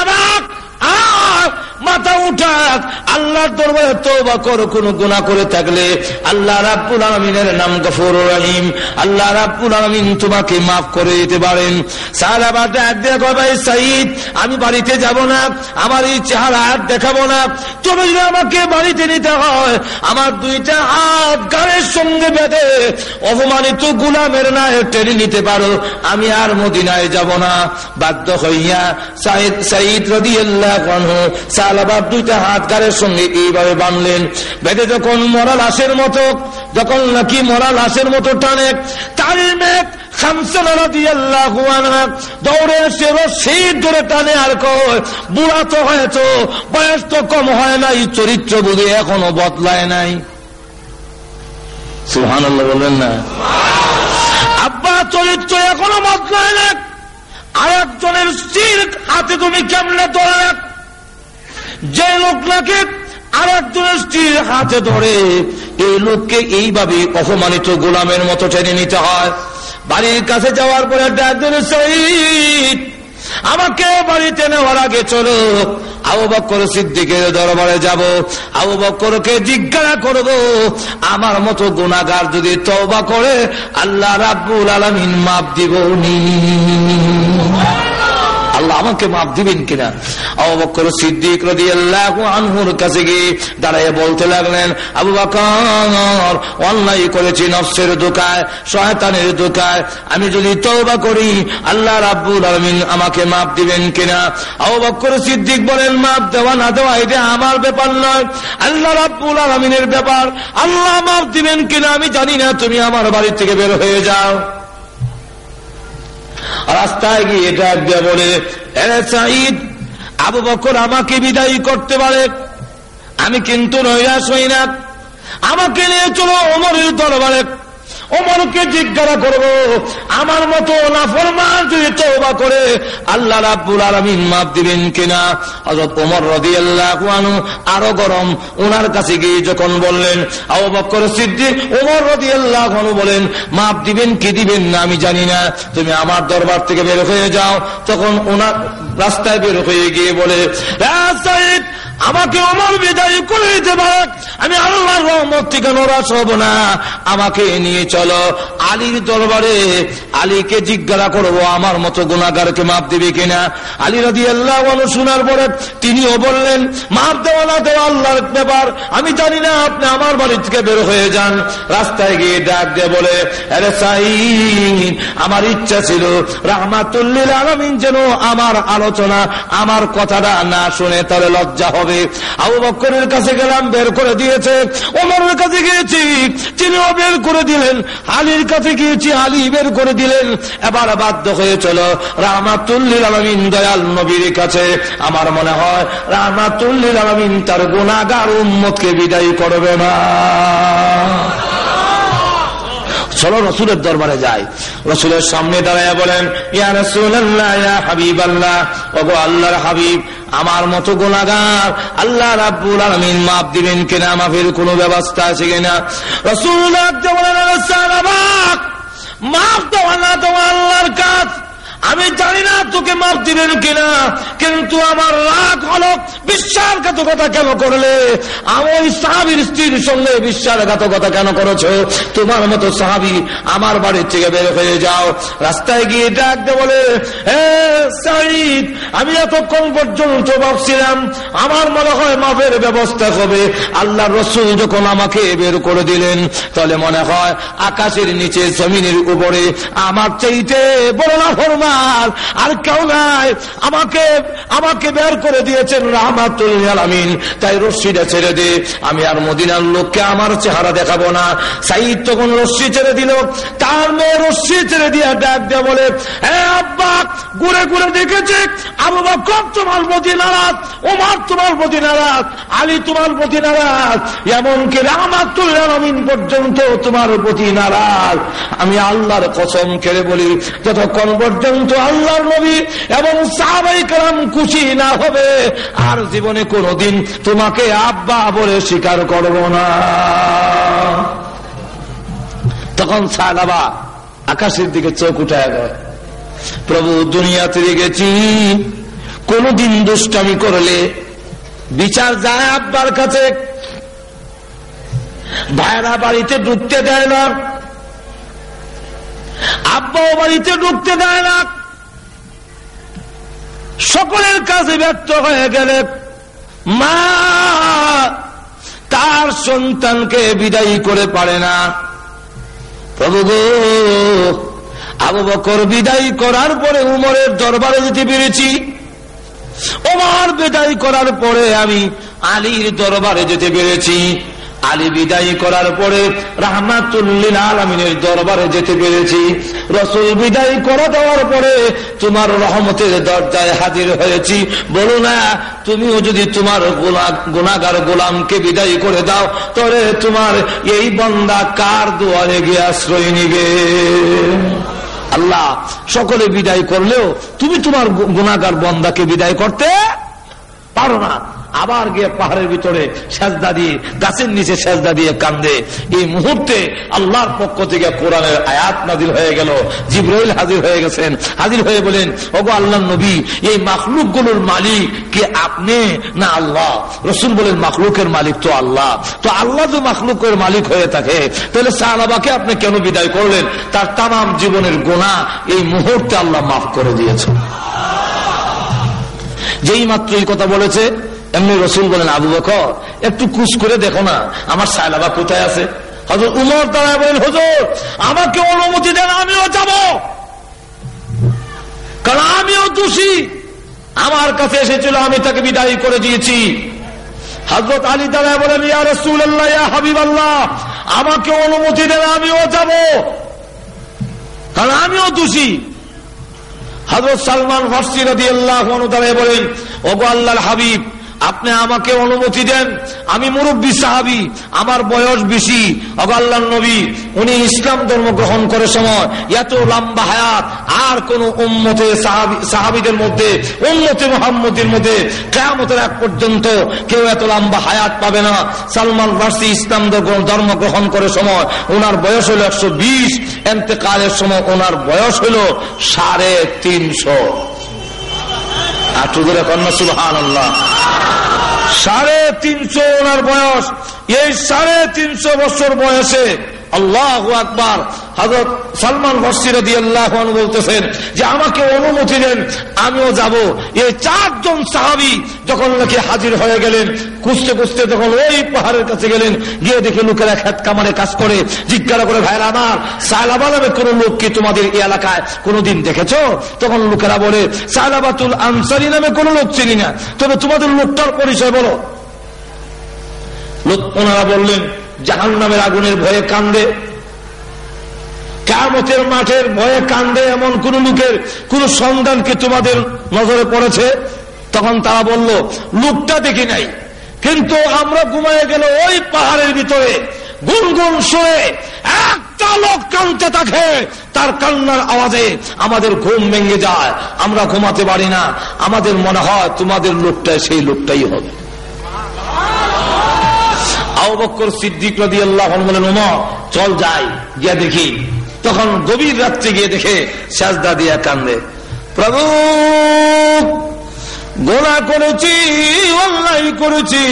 মাথা উঠাক। আল্লাহর দরবারে তোবা করো, কোন গুণা করে থাকলে আল্লাহ রাব্বুল আলমিনের নাম গফর রহিম। আল্লাহ রাব্বুল আলমিন তোমাকে মাফ করে দিতে পারেন। সাহাবাদ ভাই সাইদ আমি বাড়িতে যাব না। আমার এই চেহারা আর দেখাবো না। তুমি যদি আমাকে বাড়িতে নিতে হয়, আমার দুইটা হাত গাড়ের সঙ্গে বেঁধে অপমানিত গুলামের নায় টেনে নিতে পারো। আমি আর মদিনায় যাব না। বাধ্য হইয়া সাইদ সাইদ রদি আল্লাহ সালাবাদ দুইটা হাত গাড়ের সঙ্গে এইভাবে বানলেন বেঁধে যখন মরা লাশের মতো, যখন নাকি মরা লাশের মতো টানে, তার চরিত্র এখনও বদলায় নাই। না। আব্বা, চরিত্র এখনও বদলায় না আর একজনের স্ত্রীর হাতে তুমি কেমনে ধরে যে লোক নাকি আর একজনের স্ত্রীর হাতে ধরে, এই লোককে এইভাবে অপমানিত গোলামের মতো টেনে নিতে হয়। বাড়ির কাছে যাওয়ার পরে একজন শহীদ আমাকে বাড়িতে নেওয়ার আগে চলো। আবু বক্কর সিদ্দিকের দরবারে যাব। আবু বক্করকে জিজ্ঞাসা করব, আমার মতো গুণাগার যদি তওবা করে, আল্লাহ রাব্বুল আলমিন মাপ দিব নি আল্লাহ আমাকে মাপ দিবেন কিনা? অবকর সিদ্দিক রদি আল্লাহ আনহুর কাছে গিয়ে দাঁড়াইয়ে বলতে লাগলেন, আবু বাকর, অন্যায় করেছি নফসের দোকায় শয়তানের দোকায় আমি যদি তৌবা করি, আল্লাহ রাব্বুল আলমিন আমাকে মাপ দিবেন কিনা? আবু সিদ্দিক বলেন মাপ দেওয়া না দেওয়া, এটা আমার ব্যাপার নয়। আল্লাহ রাব্বুল আলমিনের ব্যাপার। আল্লাহ মাপ দিবেন কিনা, আমি জানি না। তুমি আমার বাড়ি থেকে বের হয়ে যাও। রাস্তায় গিয়ে ডাক দিয়ে বলে আবু বকর আমাকে বিদায়ী করতে পারে। আমি কিন্তু নৈরাশ হই না। আমাকে নিয়ে চলো অমরের দরবারে। ওমরকে জিজ্ঞাসা করব আমার মতো নাফরমান যদি তওবা করে আল্লাহ রাব্বুল আলামিন মাফ দিবেন কিনা? হযরত ওমর রাদিয়াল্লাহু আনহু আরও গরম ওনার কাছে গিয়ে যখন বললেন আবু বকর সিদ্দিক ওমর রাদিয়াল্লাহু আনহু বলেন মাফ দিবেন কি দিবেন না আমি জানি না। তুমি আমার দরবার থেকে বের হয়ে যাও। তখন ওনার রাস্তায় বের হয়ে গিয়ে বলে "হ্যাঁ, সাইদ, আমাকে অমর বিদায় করে দিতে পারে। আমি আল্লাহর রহমত থেকে নরাশ হব না। আমাকে নিয়ে চলো। আলীর দরবারে আলীকে জিজ্ঞাসা করব, আমার মতো গুণাগারকে মাপ দিবে কিনা? আলী রাজি আল্লাহ শোনার পরে তিনিও বললেন মাপ দেওয়া না দেওয়া আল্লাহর ব্যাপার। আমি জানি না আপনি আমার বাড়ি থেকে বের হয়ে যান। রাস্তায় গিয়ে ডাক দিয়ে বলে, আরে সাইন আমার ইচ্ছা ছিল রাহমাতুল্লিল আলমিন যেন আমার আলোচনা, আমার কথাটা না শুনে তাহলে লজ্জা হবে। আবু বক্করের কাছে গেলাম, বের করে দিয়েছে। ওমরের কাছে গিয়েছি, তিনিও বের করে দিলেন। আলীর কাছে গিয়েছি, আলী বের করে দিলেন। এবার বাধ্য হয়ে চলো। রাহমাতুল্লিল আলমিন, দয়াল নবীর কাছে। আমার মনে হয়, রাহমাতুল্লিল আলমিন তার গুণাগার উম্মতকে বিদায় করবে না। চলো রসুলের দরবারে যাই। রসুলের সামনে দাঁড়ায় বলেন, ইয়া ইয়া হাবিব আল্লাহ ওগো আল্লাহর হাবিব, আমার মতো গোলাগার আল্লাহ রাব্বুল আলমিন মাপ দিবেন কিনা, মাফের কোনো ব্যবস্থা আছে কিনা? রসুল মাফ দেওয়া না তোমার আল্লাহর কাজ তোকে মাপ দিবেন কিনা? কিন্তু আমার রাগ হলো বিশ্বাসঘাতকতা কেন করলে? আমার সাহাবির স্ত্রীর সঙ্গে বিশ্বাসঘাতকতা কেন করেছ? তোমার মতো সাহাবি আমার বাড়ির থেকে বের হয়ে যাও। রাস্তায় গিয়ে ডাক দে বলে আমি এতক্ষণ পর্যন্ত ভাবছিলাম আমার মনে হয় মাপের ব্যবস্থা হবে। আল্লাহ রসুল যখন আমাকে বের করে দিলেন, তাহলে মনে হয় আকাশের নিচে জমিনের উপরে আমার চাইতে বড় না আর কেউ নাই। আমাকে আমাকে বের করে দিয়েছেন রাহমাতুল আলামিন। তাই রশ্মিটা ছেড়ে দে। আমি আর মদিনার লোককে আমার চেহারা দেখাবো না। সাইদ তখন রশ্মি ছেড়ে দিল। তার মেয়ে রশ্মি ছেড়ে দিয়ে ডাক দিয়ে বলে আব্বা, ঘুরে ঘুরে দেখেছে। আবু তোমার প্রতি ওমার তোমার প্রতি আলী তোমার প্রতি নারাজ, এমনকি পর্যন্ত তোমার প্রতি নারাজ। আমি আল্লাহর কসম কেড়ে বলি, যতক্ষণ পর্যন্ত আল্লাহর নবী এবং সাহাবাই কালাম খুশি না হবে। আর জীবনে কোনোদিন তোমাকে আব্বা বলে স্বীকার করব না। তখন সালাবা আকাশের দিকে চোখ উঠায় গেল প্রভু, দুনিয়াতে গেছি কোনদিন দুষ্টামি করলে বিচার যায় আব্বার কাছে। ভাইরা বাড়িতে ঢুকতে দেয় না, আব্বাও বাড়িতে ঢুকতে দেয় না। সকলের কাছে ব্যর্থ হয়ে গেলে মা তার সন্তানকে বিদায়ী করে পারে না। প্রভু আবু বকর বিদায় করার পরে উমরের দরবারে যেতে পেরেছি। ওমর বিদায় করার পরে আমি আলীর দরবারে যেতে পেরেছি। আলী বিদায় করার পরে রাহমাতুল্লিল আলমিনের দরবারে যেতে পেরেছি। রসুল বিদায় করে দেওয়ার পরে তোমার রহমতের দরজায় হাজির হয়েছি। বলো না, তুমিও যদি তোমার গুণাগার গোলামকে বিদায় করে দাও, তবে তোমার এই বন্দা কার দুয়ারে গিয়ে আশ্রয় নিবে? আল্লাহ, সকলে বিদায় করলেও তুমি তোমার গুণাগার বন্দাকে বিদায় করতে পারো না। আবার গিয়ে পাহাড়ের ভিতরে সেজদা দিয়ে, গাছের নিচে সেজদা দিয়ে কান্দে। এই মুহূর্তে আল্লাহর পক্ষ থেকে কোরআনের আয়াত নাজির হয়ে গেল। জিব্রাইল হাজির হয়ে গেছেন। হাজির হয়ে বলেন, ওগো আল্লাহ নবী, এই মাখলুকগুলোর মালিক কে আপনি না আল্লাহ? রসুল বলেন, মাখলুকের মালিক তো আল্লাহ। তো আল্লাহ তো মাখলুকের মালিক হয়ে থাকে, তাহলে সাহাবাকে আপনি কেন বিদায় করলেন? তার তাম জীবনের গোনা এই মুহূর্তে আল্লাহ মাফ করে দিয়েছেন। যেই মাত্র এই কথা বলেছে এমনি রসুল বলেন, আবু বকর, একটু কুচ করে দেখো না, আমার সাইলাবা কোথায় আছে? হজর উমর তারা বলেন, হজর, আমাকে অনুমতি দেন, আমিও যাব। কারণ আমিও দোষী। আমার কাছে এসেছিল, আমি তাকে বিদায়ী করে দিয়েছি। হজরত আলী তারা বলেন, ইয়া রসুল আল্লাহ ইয়া হাবিব আল্লাহ আমাকে অনুমতি দেন, আমিও যাব। কারণ আমিও দোষী। হজরত সালমান ফার্সি রাজি আল্লাহ তারা বলেন, ওগো আল্লাহর হাবিব আপনি আমাকে অনুমতি দেন। আমি মুরব্বী সাহাবি, আমার বয়স বেশি। অগাল্লাহ নবী, উনি ইসলাম ধর্ম গ্রহণ করে সময়, এত লম্বা হায়াত, আর কোন উম্মতে সাহাবিদের মধ্যে, উম্মতে মোহাম্মদের মধ্যে কেয়ামতের এক পর্যন্ত কেউ এত লম্বা হায়াত পাবে না। সালমান ফার্সি ইসলাম ধর্ম গ্রহণ করে সময় ওনার বয়স হলো একশো বিশ। এতেকালের সময় ওনার বয়স হলো সাড়ে তিনশো। আটু ধরে কন্যা সুলহান আল্লাহ সাড়ে তিনশো ওনার বয়স। এই সাড়ে তিনশো বছর বয়সে আল্লাহ আকবার। হজরত সালমান বসিরা দিয়ে আল্লাহ বলতেছেন যে, আমাকে অনুমতি দেন আমিও যাব। এই চারজন সাহাবি যখন নাকি হাজির হয়ে গেলেন, খুঁজতে খুঁজতে তখন ওই পাহাড়ের কাছে গেলেন, গিয়ে দেখে লোকেরা খেত কামারে কাজ করে। জিজ্ঞাসা করে ভাইরা আমার সালাবা নামে কোন লোক কি তোমাদের এলাকায় কোনোদিন দেখেছ? তখন লোকেরা বলে সালাবাতুল আনসারি নামে কোন লোক চিনি না। তবে তোমাদের লোকটার পরিচয় বলো। লোক ওনারা বললেন জাহান নামের আগুনের ভয়ে কান্দে। কামতের মাঠের ভয়ে কান্দে এমন কোন লোকের, কোন সন্ধান কি তোমাদের নজরে পড়েছে? তখন তারা বলল, লোকটা দেখি নাই। কিন্তু আমরা ঘুমায় গেল ওই পাহাড়ের ভিতরে গুনগুন শুয়ে একটা লোক কানতে থাকে। তার কান্নার আওয়াজে আমাদের ঘুম ভেঙে যায়। আমরা ঘুমাতে পারি না। আমাদের মনে হয় তোমাদের লোকটাই সেই লোকটাই হবে। আবক্কর সিদ্দিক রদি আল্লাহ বলেন চল যাই দেখি। তখন গভীর রাত্রে গিয়ে দেখে দিয়া কান্দে। প্রভু করেছি, অন্যায় করেছি।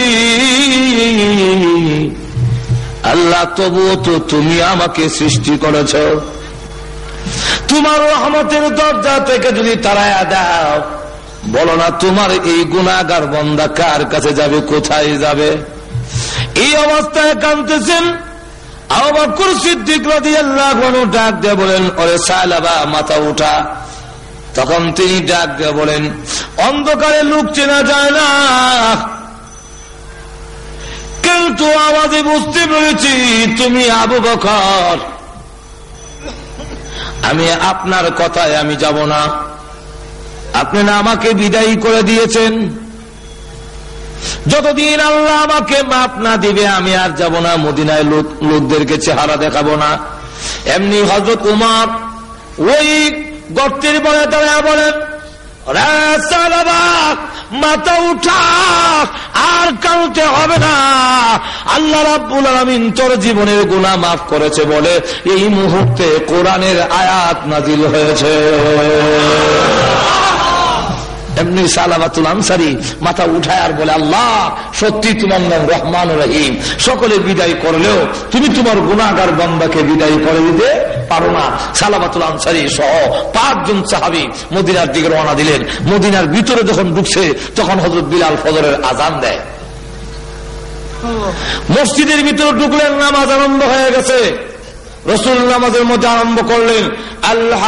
আল্লাহ, তবুও তো তুমি আমাকে সৃষ্টি করেছ। তোমার রহমতের দরজা থেকে যদি তারায়া দাও, বলো না তোমার এই গুণাগার বন্দা কার কাছে যাবে, কোথায় যাবে? এই অবস্থায় আবাকুর সিদ্দিক ডাক দিয়ে বলেন, ওরে সালাবা, মাথা উঠা। তখন তিনি ডাক দিয়ে বলেন, অন্ধকারে লোক চেনা যায় না। কিন্তু আওয়াজে বুঝতে পেরেছি, তুমি আবু বকর। আমি আপনার কথায় আমি যাব না। আপনি না আমাকে বিদায়ী করে দিয়েছেন। যতদিন আল্লাহ আমাকে মাপ না দিবে, আমি আর যাব না। মদিনায় লোকদেরকে চেহারা দেখাবো না। এমনি হজরত উমার ওই গর্তের বলে তারা বলেন মাথা উঠা, আর কাউতে হবে না। আল্লাহ রাব্বুল আলমিন তোর জীবনের গুণা মাফ করেছে বলে এই মুহূর্তে কোরআনের আয়াত নাজিল হয়েছে। এমনি সালাবাতুল আনসারি মাথা উঠায় আর বলে, আল্লাহ, সত্যি তোমার নাম রহমান রহিম। সকলে বিদায় করলেও তুমি তোমার গুণাগার বিদায় করে দিতে পারো না। সালাবাতুল আনসারি সহ পাঁচজন সাহাবি মদিনার দিকে রওনা দিলেন। মদিনার ভিতরে যখন ঢুকছে, তখন হজরত বিলাল ফজরের আজান দেয়। মসজিদের ভিতরে ঢুকলেন, নামাজ আরম্ভ হয়ে গেছে। রসুল নামাজের মধ্যে আরম্ভ করলেন, আল্লাহ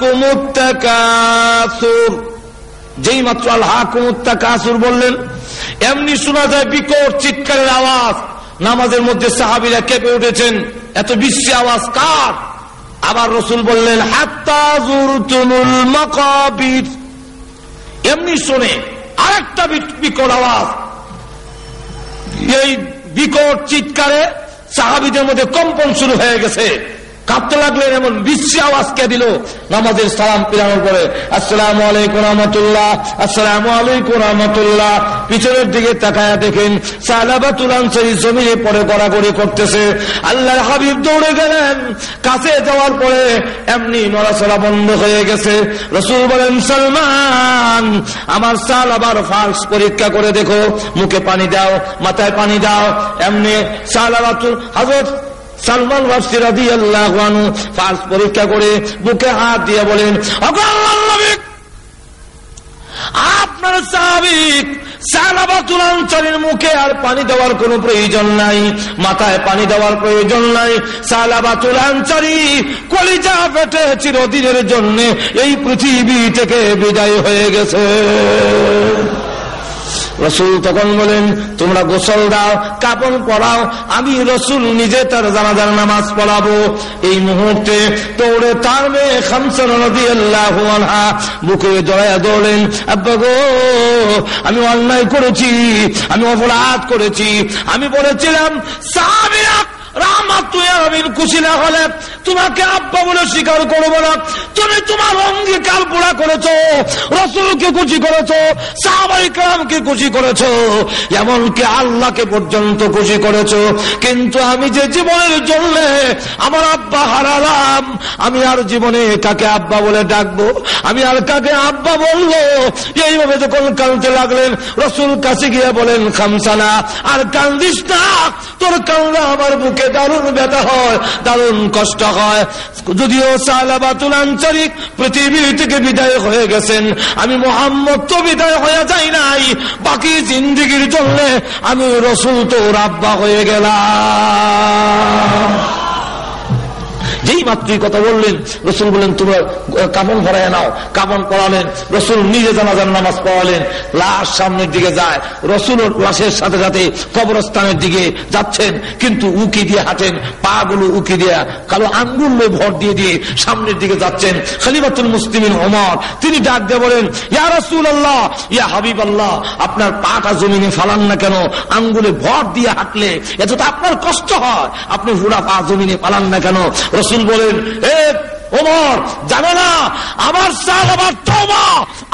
কুমুত্তাকাসুর যেই মাত্র আল্লাহ কাসুর বললেন, এমনি শোনা যায় বিকট চিৎকারের আওয়াজ। নামাজের মধ্যে সাহাবিরা কেঁপে উঠেছেন। এত বিশ্বে আওয়াজ কার? আবার রসুল বললেন এমনি শোনে আরেকটা বিকট আওয়াজ। এই বিকট চিৎকারে সাহাবিদের মধ্যে কম্পন শুরু হয়ে গেছে। কাঁপতে লাগলেন এমন বিশ্বে আওয়াজ কে দিল? নামাজের সালাম পিরানোর পরে, আসসালাম আলাইকুম রহমতুল্লাহ, আসসালাম আলাইকুম রহমতুল্লাহ। পিছনের দিকে তাকায়া দেখেন, সালাবাতুল আনসারি জমিনে পরে গড়াগড়ি করতেছে। আল্লাহর হাবিব দৌড়ে গেলেন। কাছে যাওয়ার পরে এমনি নড়াচড়া বন্ধ হয়ে গেছে। রসুল বলেন, সালমান, আমার সাল আবার ফার্স পরীক্ষা করে দেখো। মুখে পানি দাও, মাথায় পানি দাও। এমনি সালাবাতুল হাজর সালমান রাদি আল্লাহ ফার্স পরীক্ষা করে বুকে হাত দিয়ে বলেন আপনার সাহাবিক সালাবাতুল মুখে আর পানি দেওয়ার কোন প্রয়োজন নাই, মাথায় পানি দেওয়ার প্রয়োজন নাই। সালাবাতুল কলিজা পেটে জন্য এই পৃথিবী থেকে বিদায় হয়ে গেছে। রসুল তখন বলেন, তোমরা গোসল দাও, কাপড় পড়াও আমি রসুল নিজে তার জানাজার নামাজ পড়াবো। এই মুহূর্তে তোরে তার মেয়ে খামসান নদী আল্লাহ বুকে জড়াইয়া দৌড়েন আব্বা গো, আমি অন্যায় করেছি, আমি অপরাধ করেছি, আমি বলেছিলাম সাহাবিরা এমনকি আল্লাহকে পর্যন্ত খুশি করেছ। কিন্তু আমি যে জীবনের জন্য আমার আব্বা হারালাম, আমি আর জীবনে কাকে আব্বা বলে ডাকবো? আমি আর কাকে আব্বা বলব? এইভাবে যখন কানতে লাগলেন, রসুল কাছে গিয়ে বলেন, খামসানা, আর কান্দিস না, তোর কান্না আমার বুকে দারুণ ব্যথা হয়, দারুণ কষ্ট হয়। যদিও সালাবাতুল আঞ্চলিক পৃথিবী থেকে বিদায় হয়ে গেছেন, আমি মোহাম্মদ তো বিদায় হয়ে যাই নাই, বাকি জিন্দিগির জন্য আমি রসুল তো রাব্বা হয়ে গেলাম। যেই মাত্রই কথা বললেন, রসুল বললেন, তোমরা কাপন ভরায় নাও কাপন পড়ালেন, রসুল নিজে জানাজার নামাজ পড়ালেন, লাশ সামনের দিকে যায়, রসুল লাশের সাথে সাথে কবরস্থানের দিকে যাচ্ছেন, কিন্তু উকি দিয়ে হাঁটেন পা গুলো উকি দিয়া কালো আঙ্গুল ভর দিয়ে দিয়ে সামনের দিকে যাচ্ছেন খালিবাতুল মুসলিমিন ওমর। তিনি ডাক দিয়ে বলেন, ইয়া রসুল আল্লাহ ইয়া হাবিব আল্লাহ আপনার পাটা জমিনে ফালান না কেন? আঙ্গুলে ভর দিয়ে হাঁটলে এত তো আপনার কষ্ট হয়, আপনি হুড়া পা জমিনে পালান না কেন? রসুল বলেন, এ ওমর, জানে না, আমার সাল আমার তোমা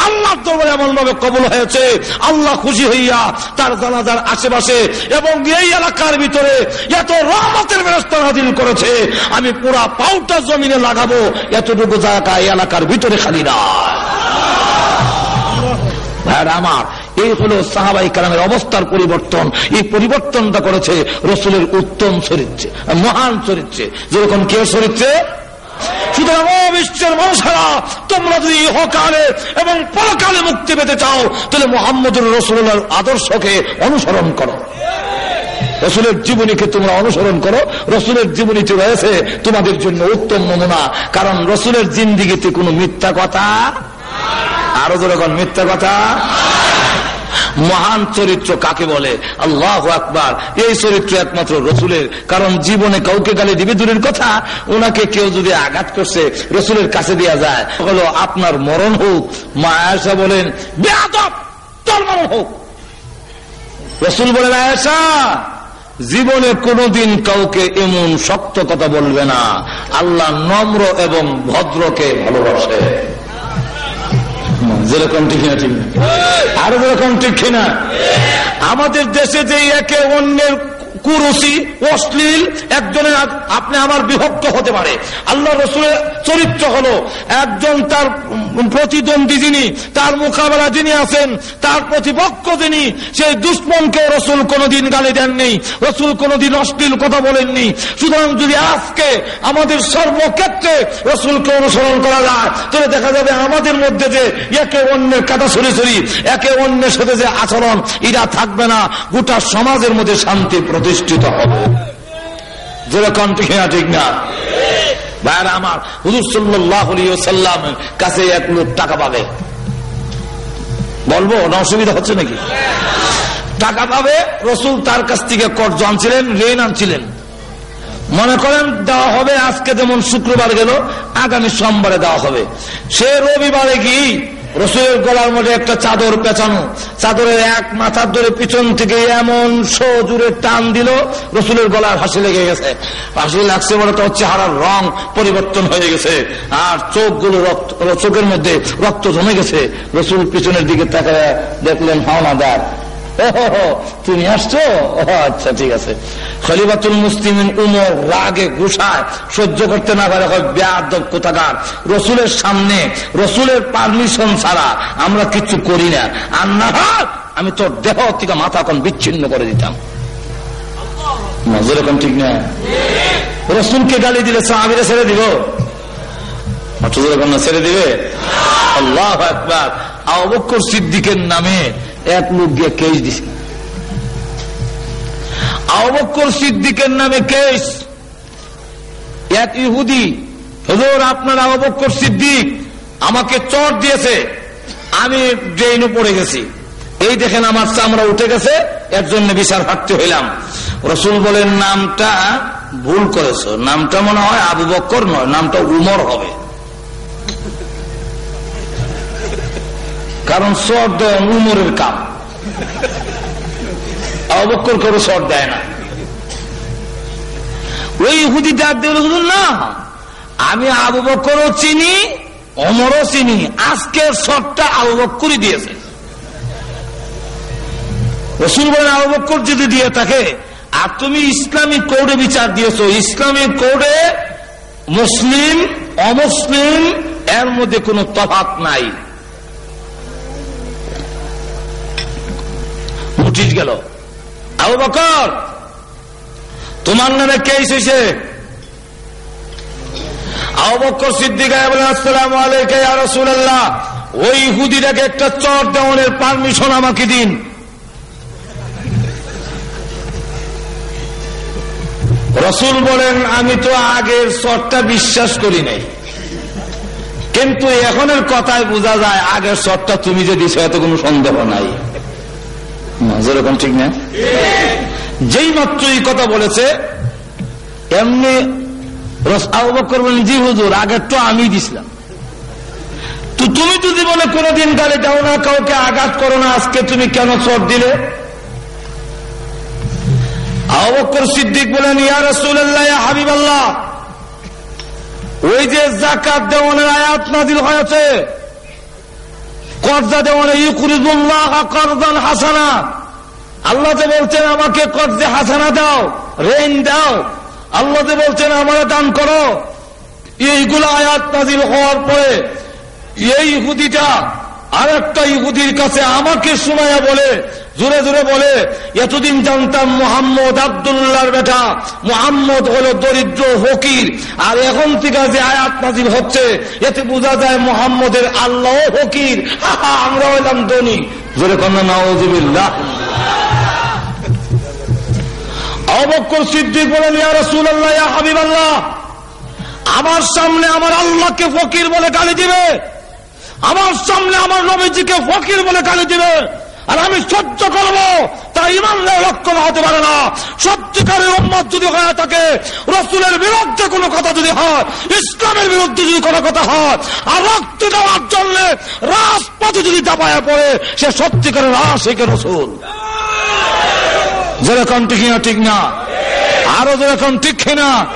আল্লাহ দরবারে এমন ভাবে কবল হয়েছে। আল্লাহ খুশি হইয়া তার জানাজার আশেপাশে এবং এই এলাকার ভিতরে এত রহমতের ব্যবস্থা নাজিল করেছে। আমি পুরা পাউটা জমিনে লাগাবো, এতটুকু জায়গা এই এলাকার ভিতরে খালি না। ভাইরা আমার এই হলো সাহাবাই কালামের অবস্থার পরিবর্তন। এই পরিবর্তনটা করেছে রসুলের উত্তম চরিত্রে মহান চরিত্রে। যেরকম কে চরিত্রে? সুতরাং বিশ্বের মানুষেরা, তোমরা যদি ইহকালে এবং পরকালে মুক্তি পেতে চাও, তাহলে মোহাম্মদুর রসুল্লার আদর্শকে অনুসরণ করো। রসুলের জীবনীকে তোমরা অনুসরণ করো। রসুলের জীবনীতে রয়েছে, তোমাদের জন্য উত্তম নমুনা। কারণ রসুলের জিন্দিগিতে কোনো মিথ্যা কথা? আরও যেরকম মিথ্যা কথা? মহান চরিত্র কাকে বলে? আল্লাহ আকবার। এই চরিত্র একমাত্র রসুলের। কারণ জীবনে কাউকে গালি দিবে দূরের কথা ওনাকে কেউ যদি আঘাত করছে, রসুলের কাছে দেওয়া যায়। হলো আপনার মরণ হোক, মা আয়সা বলেন তোর মরণ হোক। রসুল বলেন আয়সা জীবনে কোনদিন কাউকে এমন শক্ত কথা বলবে না। আল্লাহ নম্র এবং ভদ্রকে ভালোবাসে। যেরকম ঠিক না ঠিক না? আরও যেরকম ঠিক না আমাদের দেশে যে একে অন্যের কুরুচি অশ্লীল, একজনের আপনি আমার বিভক্ত হতে পারে। আল্লাহ রসুলের চরিত্র হলো, একজন তার প্রতিদ্বন্দ্বী যিনি, তার মোকাবেলা যিনি আছেন, তার প্রতিপক্ষ যিনি, সেই দুশ্মনকে রসুল কোনোদিন গালি দেননি, রসুল কোনোদিন অশ্লীল কথা বলেননি। সুতরাং যদি আজকে আমাদের সর্বক্ষেত্রে রসুলকে অনুসরণ করা যায়, তাহলে দেখা যাবে আমাদের মধ্যে যে একে অন্যের কাটা সরি সরি একে অন্যের সাথে যে আচরণ, এরা থাকবে না। গোটা সমাজের মধ্যে শান্তি প্রতিষ্ঠিত হবে। যেরকম ঠিক না ঠিক না। ভাইরা আমার, হুজুর সাল্লাম কাছে এক লোক টাকা পাবে। বলব, না অসুবিধা হচ্ছে নাকি? টাকা পাবে, রসুল তার কাছ থেকে কর্জ আনছিলেন, ঋণ আনছিলেন। মনে করেন, দেওয়া হবে, আজকে যেমন শুক্রবার গেল, আগামী সোমবারে দেওয়া হবে। সে রবিবারে গিয়ে রসুলের গলার মধ্যে একটা চাদর পেঁচানো। চাদরের এক মাথার ধরে পিছন থেকে এমন সজুরে টান দিল, রসুলের গলার হাসি লেগে গেছে। হাসি লাগছে বলে তো চেহারার রং পরিবর্তন হয়ে গেছে। আর চোখগুলো রক্ত, চোখের মধ্যে রক্ত জমে গেছে। রসুল পিছনের দিকে তাকে দেখলেন হাওনাদার তুমি আসছো? আচ্ছা ঠিক আছে। খলিবাতুল মুসলিম উমর রাগে গুসায় সহ্য করতে না পারে কোথাকার। রসুলের সামনে, রসুলের পারমিশন ছাড়া আমরা কিছু করি না। আর না আমি তোর দেহ থেকে মাথা এখন বিচ্ছিন্ন করে দিতাম। যেরকম ঠিক না? রসুলকে গালি দিলে সাহাবিরা ছেড়ে দিব? ছেড়ে দিবে? আল্লাহ একবার আবক্কর সিদ্দিকের নামে এক লোক গিয়ে কেস দিছে। আবক্কর সিদ্দিকের নামে কেস এক ইহুদি, হজুর, আপনার আবক্কর সিদ্দিক আমাকে চট দিয়েছে, আমি ড্রেনে পড়ে গেছি। এই দেখেন আমার চামড়া উঠে গেছে, এর জন্য বিচার প্রার্থী হইলাম। রসুল বলেন, নামটা ভুল করেছ। নামটা মনে হয় আবু বক্কর নয়, নামটা উমর হবে। কারণ সর দেয় উমরের কাম আবু বক্কর করে সর দেয় না। ওই হুদি ডাক হুজুর না। আমি আবু বক্করও চিনি অমরও চিনি। আজকের সবটা আবু বক্করই দিয়েছে। রসুল বলেন, আবু বক্কর যদি দিয়ে থাকে, আর তুমি ইসলামিক কোর্টে বিচার দিয়েছ ইসলামিক কোর্টে মুসলিম, অমুসলিম, এর মধ্যে কোনো তফাত নাই। নোটিশ গেল। আবু বকর, তোমার নামে কেস হয়েছে আবু বকর সিদ্দিক আসসালামু আলাইকা ওই ইহুদিটাকে একটা চর দেওয়ানের পারমিশন আমাকে দিন। রসুল বলেন, আমি তো আগের চরটা বিশ্বাস করি নাই। কিন্তু এখনের কথায় বোঝা যায়, আগের চরটা তুমি যে দিছো, এত কোনো সন্দেহ নাই। যেরকম ঠিক না? যেই মাত্র এই কথা বলেছে, এমনি জি হুজুর আগের তো আমি দিছিলাম। তো তুমি যদি বলে কোনোদিন গালে দাও না, কাউকে আঘাত করো না, আজকে তুমি কেন চট দিলে? আবু সিদ্দিক বলেন ইয়া রাসূলুল্লাহ, ইয়া হাবিবাল্লাহ, ওই যে জাকাত দেওয়ানের আয়াত নাজিল হয়েছে কর্জা দেওয়ানে ইউকুরিদুল্লাহ কর্জান হাসানা। আল্লাহ যে বলছেন, আমাকে কর্জে হাসানা দাও, রেইন দাও। আল্লাহ যে বলছেন, আমারে দান করো। এইগুলো আয়াত নাজিল হওয়ার পরে এই ইহুদিটা আর একটা ইহুদির কাছে আমাকে শোনায়া বলে জোরে জোরে বলে, এতদিন জানতাম মোহাম্মদ আবদুল্লাহর বেটা, মোহাম্মদ হলো দরিদ্র ফকির, আর এখন থেকে যে আয়াত নাজিল হচ্ছে, এতে বোঝা যায় মোহাম্মদের আল্লাহ ফকির আমরা হইলাম ধনী। জোরে কন্যা নওয়াজিবিল্লাহ অবক্কর সিদ্দিক বলেন, ইয়া রাসূলুল্লাহ, ইয়া হাবিবাল্লাহ, আমার সামনে আমার আল্লাহকে ফকির বলে গালি দিবে, আমার সামনে আমার নবীজিকে ফকির বলে গালি দিবে। আর আমি সহ্য করব। তা ইমানদের লক্ষণ হতে পারে না। সত্যিকারের উম্মত যদি হয়ে থাকে, রসুলের বিরুদ্ধে কোনো কথা যদি হয়, ইসলামের বিরুদ্ধে যদি কোনো কথা হয়, আর রক্ত দেওয়ার জন্য রাজপথে যদি দাবায় পড়ে সে সত্যিকারের আশিকে রসুল। যেরকম না, ঠিক না। আরও যেরকম ঠিক না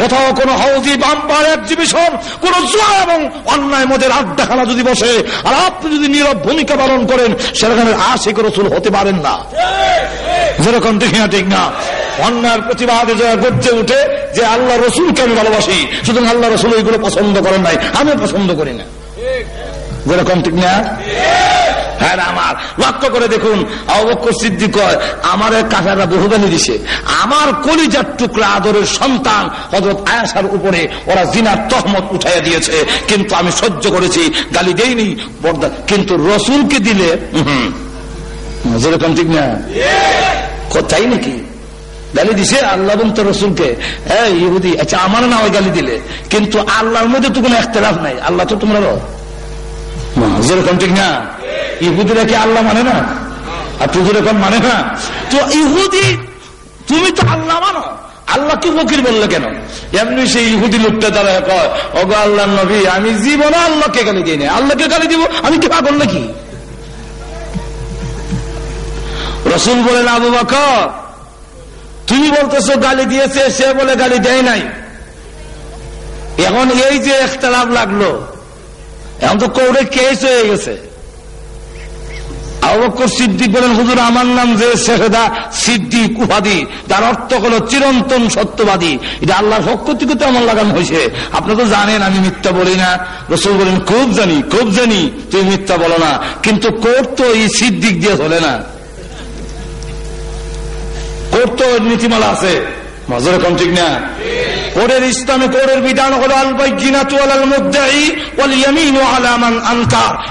কোথাও কোন হাউজি, বাম্পার এক্সিবিশন কোন জুয়া এবং অন্যায় মধ্যে আড্ডা খেলা যদি বসে, আর আপনি যদি নীরব ভূমিকা পালন করেন সেখানে আশিক রসুল হতে পারেন না। যেরকম ঠিক না ঠিক না। অন্যায়ের প্রতিবাদে যারা গর্জে উঠে যে আল্লাহ রসুলকে আমি ভালোবাসি, সুতরাং আল্লাহ রসুল এইগুলো পছন্দ করেন নাই আমি পছন্দ করি না। যেরকম ঠিক না? হ্যাঁ আমার, লক্ষ্য করে দেখুন সিদ্ধি কয়, আমার কাকারা বহুগানি দিছে। আমার কলিজার টুকরা আদরের সন্তান হজরত আয়াসার উপরে ওরা জিনার তহমত উঠাইয়া দিয়েছে। কিন্তু আমি সহ্য করেছি, গালি দেইনি, বর্দা কিন্তু রসুলকে দিলে যেরকম ঠিক না? কোথায় নাকি? গালি দিছে আল্লাহ এবং তো রসুলকে। হ্যাঁ ইহুদি আচ্ছা আমার না ওই গালি দিলে। কিন্তু আল্লাহর মধ্যে তো কোনো একতলাফ নাই। আল্লাহ তো তোমরা যেরকম ঠিক না? ইহুদিরা কি আল্লাহ মানে না? আর তুই যেরকম মানে না? তো ইহুদি, তুমি তো আল্লাহ মানো। আল্লাহ কি ফকির বললে কেন? এমনি সেই ইহুদি লোকটা দ্বারা কয়, ওগো আল্লাহ নবী, আমি জীবনে আল্লাহকে গালি দিই না আল্লাহকে গালি দিব? আমি কি পাগল নাকি? রসুল বলেন, আবু বাকর, তুমি বলতেছো গালি দিয়েছে, সে বলে গালি দেয় নাই। এখন এই যে একতলাভ লাগল, এখন তো কৌড়ে কেস হয়ে গেছে। আবক্কর সিদ্দিক বলেন, হুজুর, আমার নাম যে শেখেদা সিদ্দিক উপাধি, যার অর্থ হলো চিরন্তন সত্যবাদী। এটা আল্লাহর পক্ষ থেকে তো আমার লাগানো হয়েছে। আপনি তো জানেন, আমি মিথ্যা বলি না। রসুল বলেন, খুব জানি খুব জানি, তুমি মিথ্যা বলো না। কিন্তু কোর্ট তো এই সিদ্দিক দিয়ে চলে না। কোর্ট তো নীতিমালা আছে। মজুর ঠিক না? কোরের ইসলামে কোরের বিধান হল আলাল মুদ্দাই ওয়াল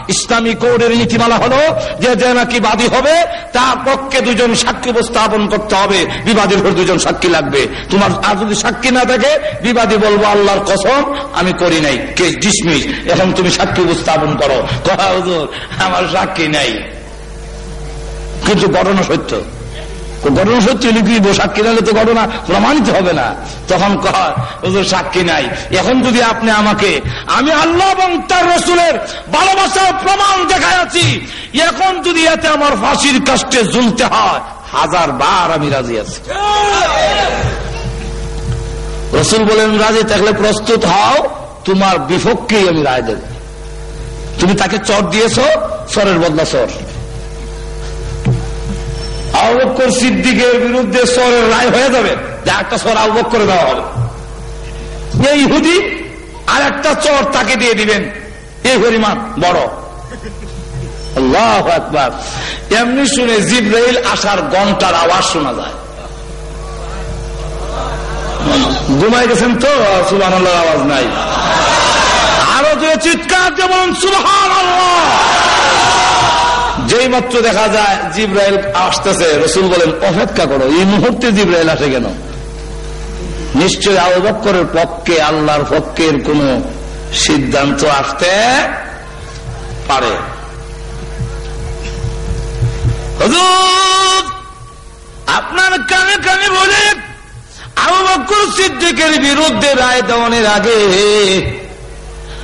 ইসলামী কোরের নীতিমালা হলো যে যে নাকি বাদী হবে পক্ষে দুজন সাক্ষী উপস্থাপন করতে হবে। বিবাদীর উপর দুজন সাক্ষী লাগবে। তোমার, আর যদি সাক্ষী না থাকে, বিবাদী বলব আল্লাহর কসম, আমি করি নাই। Case dismiss. এখন তুমি সাক্ষী উপস্থাপন করো। কথা হুজুর, আমার সাক্ষী নাই। কিন্তু ঘটনা সত্য। ঘটনা সত্যি লিখিব সাক্ষী নাহলে তো ঘটনা প্রমাণিত হবে না। তখন হুজুর সাক্ষী নাই। এখন যদি আপনি আমাকে, আমি আল্লাহ এবং তার রসুলের ভালোবাসার প্রমাণ দেখাচ্ছি এখন যদি এতে আমার ফাঁসির কাষ্টে ঝুলতে হয়, হাজার বার আমি রাজি আছি। রসুল বলেন, রাজি থাকলে প্রস্তুত হও, তোমার বিপক্ষেই আমি রায় দেব। তুমি তাকে চর দিয়েছ, চরের বদলা চর। আবক্কর সিদ্দিকের বিরুদ্ধে সরের রায় হয়ে যাবে, যে একটা সর আবক করে দেওয়া হবে। এই ইহুদি আর একটা চর তাকে দিয়ে দিবেন। এই পরিমাণ বড়। আল্লাহ এমনি শুনে জিব্রাইল আসার ঘণ্টার আওয়াজ শোনা যায়। ঘুমাই গেছেন তো? সুবান আওয়াজ নাই। আরও যে চিৎকার যেমন বলুন সুবহান যেই মাত্র দেখা যায় জিব্রাইল আসতেছে, রসুল বলেন, অপেক্ষা করো, এই মুহূর্তে জিব্রাইল আসে কেন? নিশ্চয় আবক্করের পক্ষে, আল্লাহর পক্ষের কোন সিদ্ধান্ত আসতে পারে। আপনার কানে কানে বলে, আবু বকর সিদ্দিকের বিরুদ্ধে রায় দেওয়ানের আগে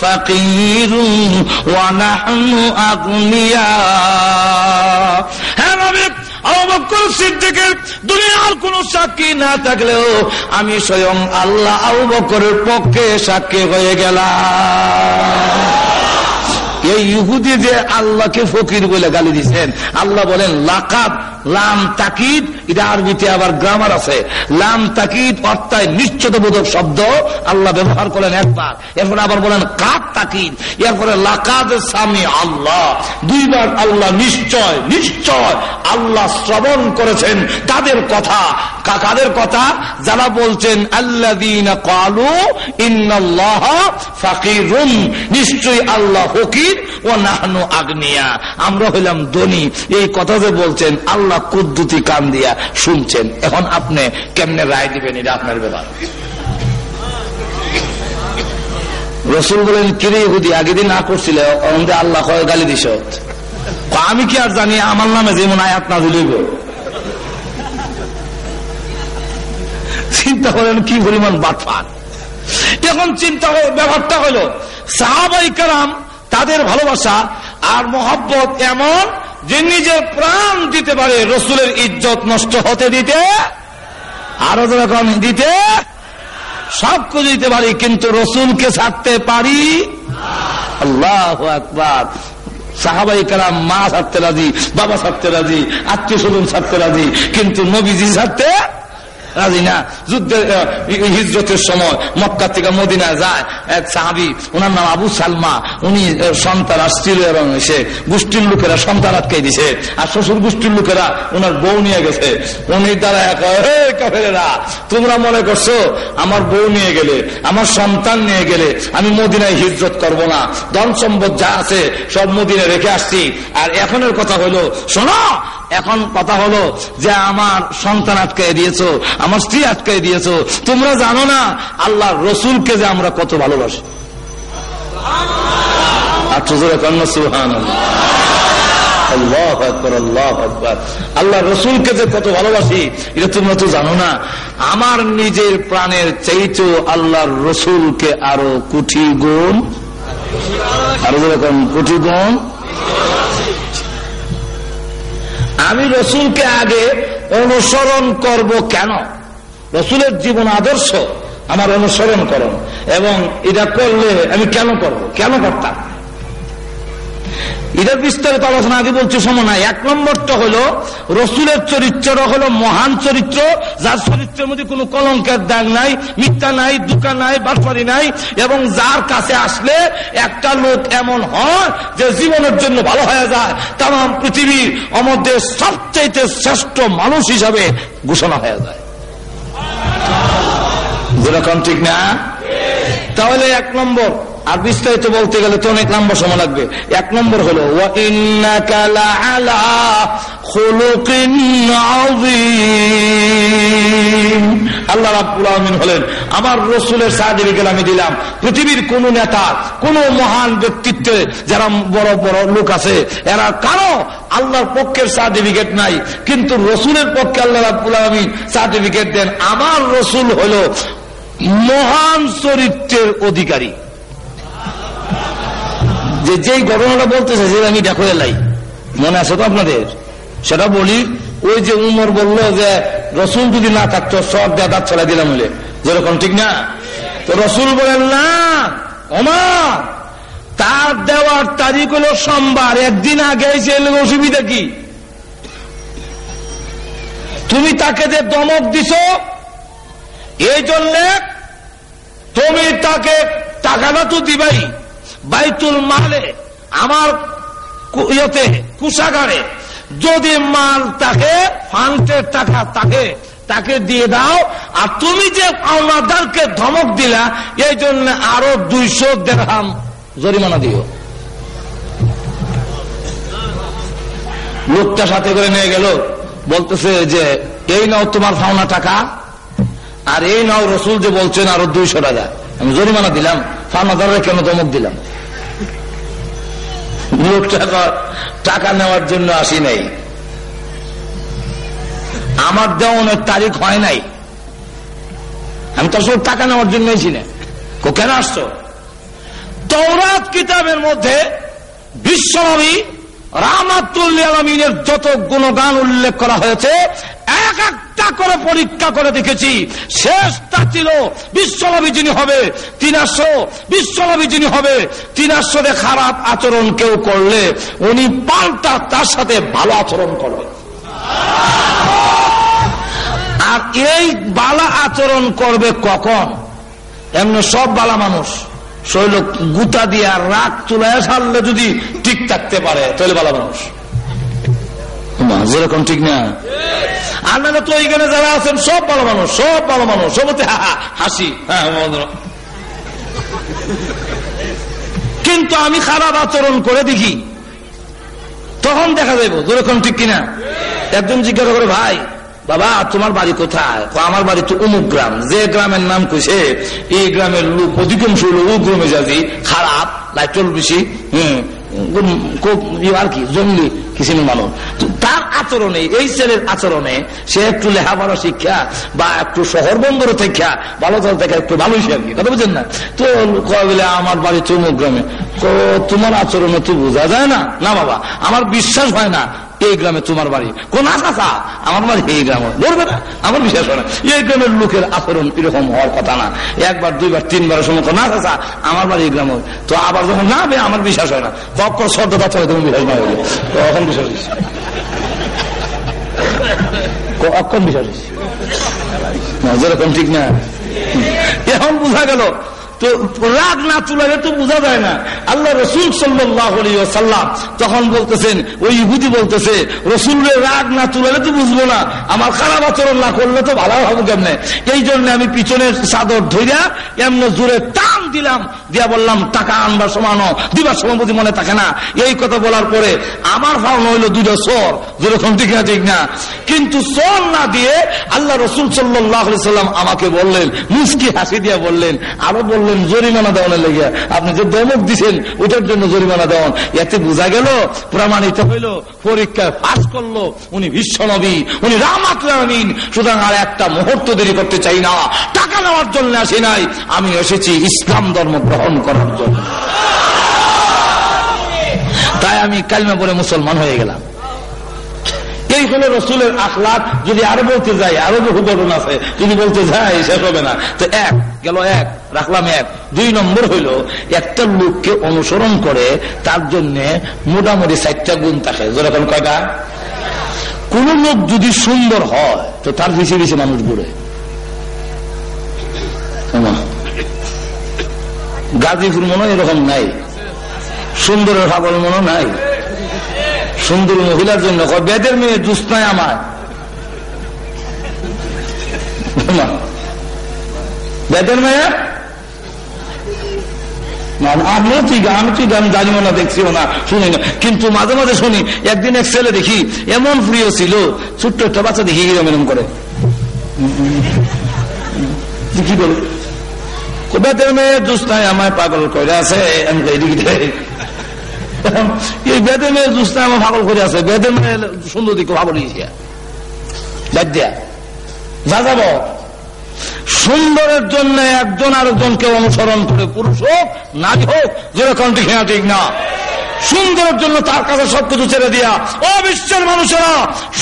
فقير ونحن أغنياء হ্যাঁ নবী আবু বকর সিদ্দিকের দুনিয়ার কোন সাক্ষী না থাকলেও আমি স্বয়ং আল্লাহ আবু বকরের পক্ষে সাক্ষী হয়ে গেলাম এই ইহুদি যে আল্লাহকে ফকির বলে গালি দিচ্ছেন আল্লাহ বলেন লাকাত লাম তাকিদ এটা আরবিতে আবার গ্রামার আছে। লাম তাকিদ অর্থাৎ নিশ্চয়তাবোধক শব্দ আল্লাহ ব্যবহার করেন একবার। এরপরে আবার বলেন কাত তাকিদ এরপরে, লাকাদ সামি আল্লাহ দুইবার আল্লাহ নিশ্চয় নিশ্চয় আল্লাহ শ্রবণ করেছেন তাদের কথা। কা- কাদের কথা? যারা বলছেন আল্লাহ কালু ইন্নাল্লাহ ফাকিরুন নিশ্চয়ই আল্লাহ ফকির। ও নাহনু আগ্নিয়া। আমরা হইলাম ধনী। এই কথা যে বলছেন, আল্লাহ কুদ্দুতি কান দিয়া শুনছেন। এখন আপনি কেমনে রায় দিবেন, এটা আপনার ব্যাপার। রসুল বলেন কিরে হুদি আগে দিন না করছিল? আল্লাহ কয়, গালি দিস আমি কি আর জানি, আমার নামে যেমন আয়াত না দিলইব চিন্তা করেন, কি পরিমাণ বাটফার এখন চিন্তা, ব্যাপারটা হলো সাহাবাই কালাম তাদের ভালোবাসা আর মহব্বত এমন যে নিজের প্রাণ দিতে পারে রসুলের ইজ্জত নষ্ট হতে দিতে, আরও যখন দিতে সব কিছু দিতে পারি, কিন্তু রসুলকে ছাড়তে পারি আল্লাহ আকবার। সাহাবাই কালাম মা ছাড়তে রাজি, বাবা ছাড়তে রাজি, আত্মীয় স্বজন ছাড়তে রাজি, কিন্তু নবীজি ছাড়তে রাজি না যুদ্ধের হিজরতের সময় মক্কা থেকে মদিনা যায় এক সাহাবি, ওনার নাম আবু সালমা। উনি সন্তান আসছিল এবং গোষ্ঠীর লোকেরা সন্তান দিছে। আর শ্বশুর গোষ্ঠীর লোকেরা ওনার বউ নিয়ে গেছে। উনি দ্বারা কাফেরা তোমরা মনে করছ আমার বউ নিয়ে গেলে, আমার সন্তান নিয়ে গেলে আমি মদিনায় হিজরত করব না? ধন সম্পদ যা আছে সব মদিনায় রেখে আসছি। আর এখনের কথা হলো, শোনো এখন কথা হলো যে আমার সন্তান আটকাই দিয়েছ, আমার স্ত্রী আটকাই দিয়েছ। তোমরা জানো না আল্লাহ রসুলকে যে আমরা কত ভালোবাসি। আল্লাহ আল্লাহ রসুলকে যে কত ভালোবাসি, এটা তোমরা তো জানো না। আমার নিজের প্রাণের চাইতো আল্লাহর রসুলকে আরও কুঠি গুণ। আরও যেরকম কুঠি গুণ। আমি রসুলকে আগে অনুসরণ করব কেন? রসুলের জীবন আদর্শ, আমার অনুসরণ করো এবং এটা করলে আমি কেন করব? কেন করতাম? এটার বিস্তারিত আলোচনা আগে বলছি সময় নাই এক নম্বরটা হলো, রসুলের চরিত্রটা হলো মহান চরিত্র, যার চরিত্রের মধ্যে কোনো কলঙ্কের দাগ নাই, মিথ্যা নাই, দুকা নাই, বাটপারি নাই, এবং যার কাছে আসলে একটা লোক এমন হয় যে জীবনের জন্য ভালো হয়ে যায়। তাম, পৃথিবীর আমাদের সবচাইতে শ্রেষ্ঠ মানুষ হিসাবে ঘোষণা হয়ে যায়। যেরকম ঠিক না? তাহলে এক নম্বর আর বিস্তারিত বলতে গেলে তো অনেক নম্বর সময় লাগবে। এক নম্বর হলো আল্লাহ রাবুল হলেন, আমার রসুলের সাহায্যকে আমি দিলাম। পৃথিবীর কোন নেতা, কোন মহান ব্যক্তিত্বে যারা বড় বড় লোক আছে, এরা কারও আল্লাহর পক্ষের সার্টিফিকেট নাই। কিন্তু রসুলের পক্ষে আল্লাহ রাবুল আলমিন সার্টিফিকেট দেন। আমার রসুল হলো মহান চরিত্রের অধিকারী। যে যেই ঘটনাটা বলতেছে যে আমি দেখো এলাই। মনে আছে তো আপনাদের? সেটা বলি, ওই যে উমর বলল যে, রসুল যদি না থাকতো, সব দাদার ছড়া দিলাম বলে। যেরকম ঠিক না? তো রসুল বলেন, না অমার তার দেওয়ার তারিখ হলো সোমবার। একদিন আগে এসে অসুবিধা কি? তুমি তাকে যে দমক দিছ, এই জন্যে তুমি তাকে টাকাটা তো দিবাই। বাইতুল মালে, আমার ইয়েতে, কুষাগারে। যদি মাল তাকে ফান্ডের টাকা তাকে তাকে দিয়ে দাও। আর তুমি যে আমাদেরকে ধমক দিলা, এই জন্য আরও দুইশো দেড়হাম জরিমানা দিও। লোকটা সাথে করে নিয়ে গেল, বলতেছে যে, এই নাও তোমার ফাওনা টাকা, আর এই নাও রসুল যে বলছেন আরও দুইশো টাকা। আমি জরিমানা দিলাম ফার্মাদারে কেন ধমক দিলাম? লোকটা টাকা নেওয়ার জন্য আসি নাই। আমার দেওয়া অনেক তারিখ হয় নাই। আমি তো সব টাকা নেওয়ার জন্য এসি না। কেন আসছো? তৌরাত কিতাবের মধ্যে বিশ্বনবী রামাতুল্লি আলমিনের যত গুণগান উল্লেখ করা হয়েছে, এক একটা করে পরীক্ষা করে দেখেছি। শেষটা ছিল, বিশ্বনবী যিনি হবে, তিনাশো, বিশ্বনবী যিনি হবে তিনাশোতে খারাপ আচরণ কেউ করলে, উনি পাল্টা তার সাথে ভালো আচরণ করবে। আর এই বালা আচরণ করবে কখন? এমনি সব বালা মানুষ। শৈল গুতা দিয়ে রাগ চুলায় সারলে যদি ঠিক থাকতে পারে তাহলে বালা মানুষ। যেরকম ঠিক না। আর নাহলে তো এইখানে যারা আছেন সব ভালো মানুষ সব ভালো মানুষ। সবতে হাসি। হ্যাঁ কিন্তু আমি খারাপ আচরণ করে দেখি তখন দেখা যাইব যেরকম ঠিক কিনা। একজন জিজ্ঞাসা করে ভাই বাবা, তোমার বাড়ি কোথায়? আমার বাড়ি তো অমুক গ্রাম। যে গ্রামের নাম কইছে, এই গ্রামের লোক, অধিকাংশ লোক ও গ্রামে যাবি খারাপ, লাইটল বেশি আর কি, জঙ্গলি কিছু মানুষ। তার আচরণে, এই ছেলের আচরণে, সে একটু লেখাপড়া শিক্ষা, বা একটু শহর বন্দর থেকে, ভালো দল থেকে একটু ভালো কি কথা বুঝেন না? তো বলে, আমার বাড়ি চৌমুক তো তোমার আচরণে তো বোঝা যায় না? না বাবা, আমার বিশ্বাস হয় না। এই গ্রামে তোমার বাড়ি। কোন আশা আমার বাড়ি এই গ্রামে। বলবে না? আমার বিশ্বাস হয় না। এই গ্রামের লোকের আচরণ এরকম হওয়ার কথা না। একবার, দুইবার, তিনবার সময় না চাষা আমার বাড়ি এই গ্রামে। তো আবার যখন না বে আমার বিশ্বাস হয় না। কখন শ্রদ্ধা চলে তুমি বিশ্বাস না হইলে তখন বিশ্বাস হয়েছে? অক্ষণ বিশ্বাস হয়েছে? যেরকম ঠিক না। এখন বোঝা গেল তো রাগ না তুলালে তো বোঝা যায় না। আল্লাহ রসুল সাল্লাম তখন বলতেছেন ওই ইহুদি বলতেছে, রসুলের রাগ না তুলালে তো বুঝব না, আমার খারাপ আচরণ না করলে তো ভালো হবে কেমনে? এই জন্য আমি পিছনের চাদর ধইরা এমন জোরে টান দিলাম, দিয়া বললাম, টাকা আনবার সমানো দিবার সময় মনে থাকে না। এই কথা বলার পরে আমার ভাবনা হইল দুটো সর যেরকম ঠিক না ঠিক না। কিন্তু সর না দিয়ে আল্লাহ রসুল সাল্লাহ সাল্লাম আমাকে বললেন মুস্কি হাসি দিয়া বললেন, আরও বললেন জরিমানা দেওয়ানের লেগে আপনি যে দমক দিছেন, ওটার জন্য জরিমানা দেওয়ান। এতে বোঝা গেল, প্রমাণিত হইল, পরীক্ষায় পাশ করল, উনি বিশ্ব নবী, উনি রামাত্রামিন সুতরাং আর একটা মুহূর্ত দেরি করতে চাই না। টাকা নেওয়ার জন্য আসি নাই। আমি এসেছি ইসলাম ধর্ম গ্রহণ করার জন্য। তাই আমি কালমা পরে মুসলমান হয়ে গেলাম। এই হলো রসুলের আখলাক। যদি আরও বলতে যাই, আরও বহু ঘটনা আছে। যদি বলতে যাই, শেষ হবে না। তো এক, গেল এক, রাখলাম এক। দুই নম্বর হইল একটা লোককে অনুসরণ করে, তার জন্য মোটামুটি চারটা গুণ থাকে। যেরকম কয়টা? কোন লোক যদি সুন্দর হয়, তো তার পিছিয়ে পিছিয়ে মানুষ ঘুরে। গাজীপুর মনে এরকম নাই। সুন্দরের ভাবল মনে নাই। সুন্দর মহিলার জন্য বেদের মেয়ে জুস নাই আমার। বেদের মেয়ে? আমিও ঠিক আমি ঠিক আমি জানিও না দেখছিও না, শুনি না। কিন্তু মাঝে মাঝে শুনি, একদিন এক ছেলে দেখি, এমন প্রিয় ছিল, ছোট্ট একটা বাচ্চা দেখি করে। কি বল? বেদের মেয়ে জুস্তায় আমায়, পাগল করে আছে আমি এদিকে। এই বেদে মেয়ে জুস্তায় আমার পাগল করে আছে। বেদে মেয়ে সুন্দর দিকে ভাবল বাদ দিয়া। যা যাব সুন্দরের জন্য একজন আরেকজনকে অনুসরণ করে পুরুষ হোক, নারী হোক যেরকম ঠিক না ঠিক না। সুন্দরের জন্য তার কাছে সবকিছু ছেড়ে দিয়া ও বিশ্বের মানুষেরা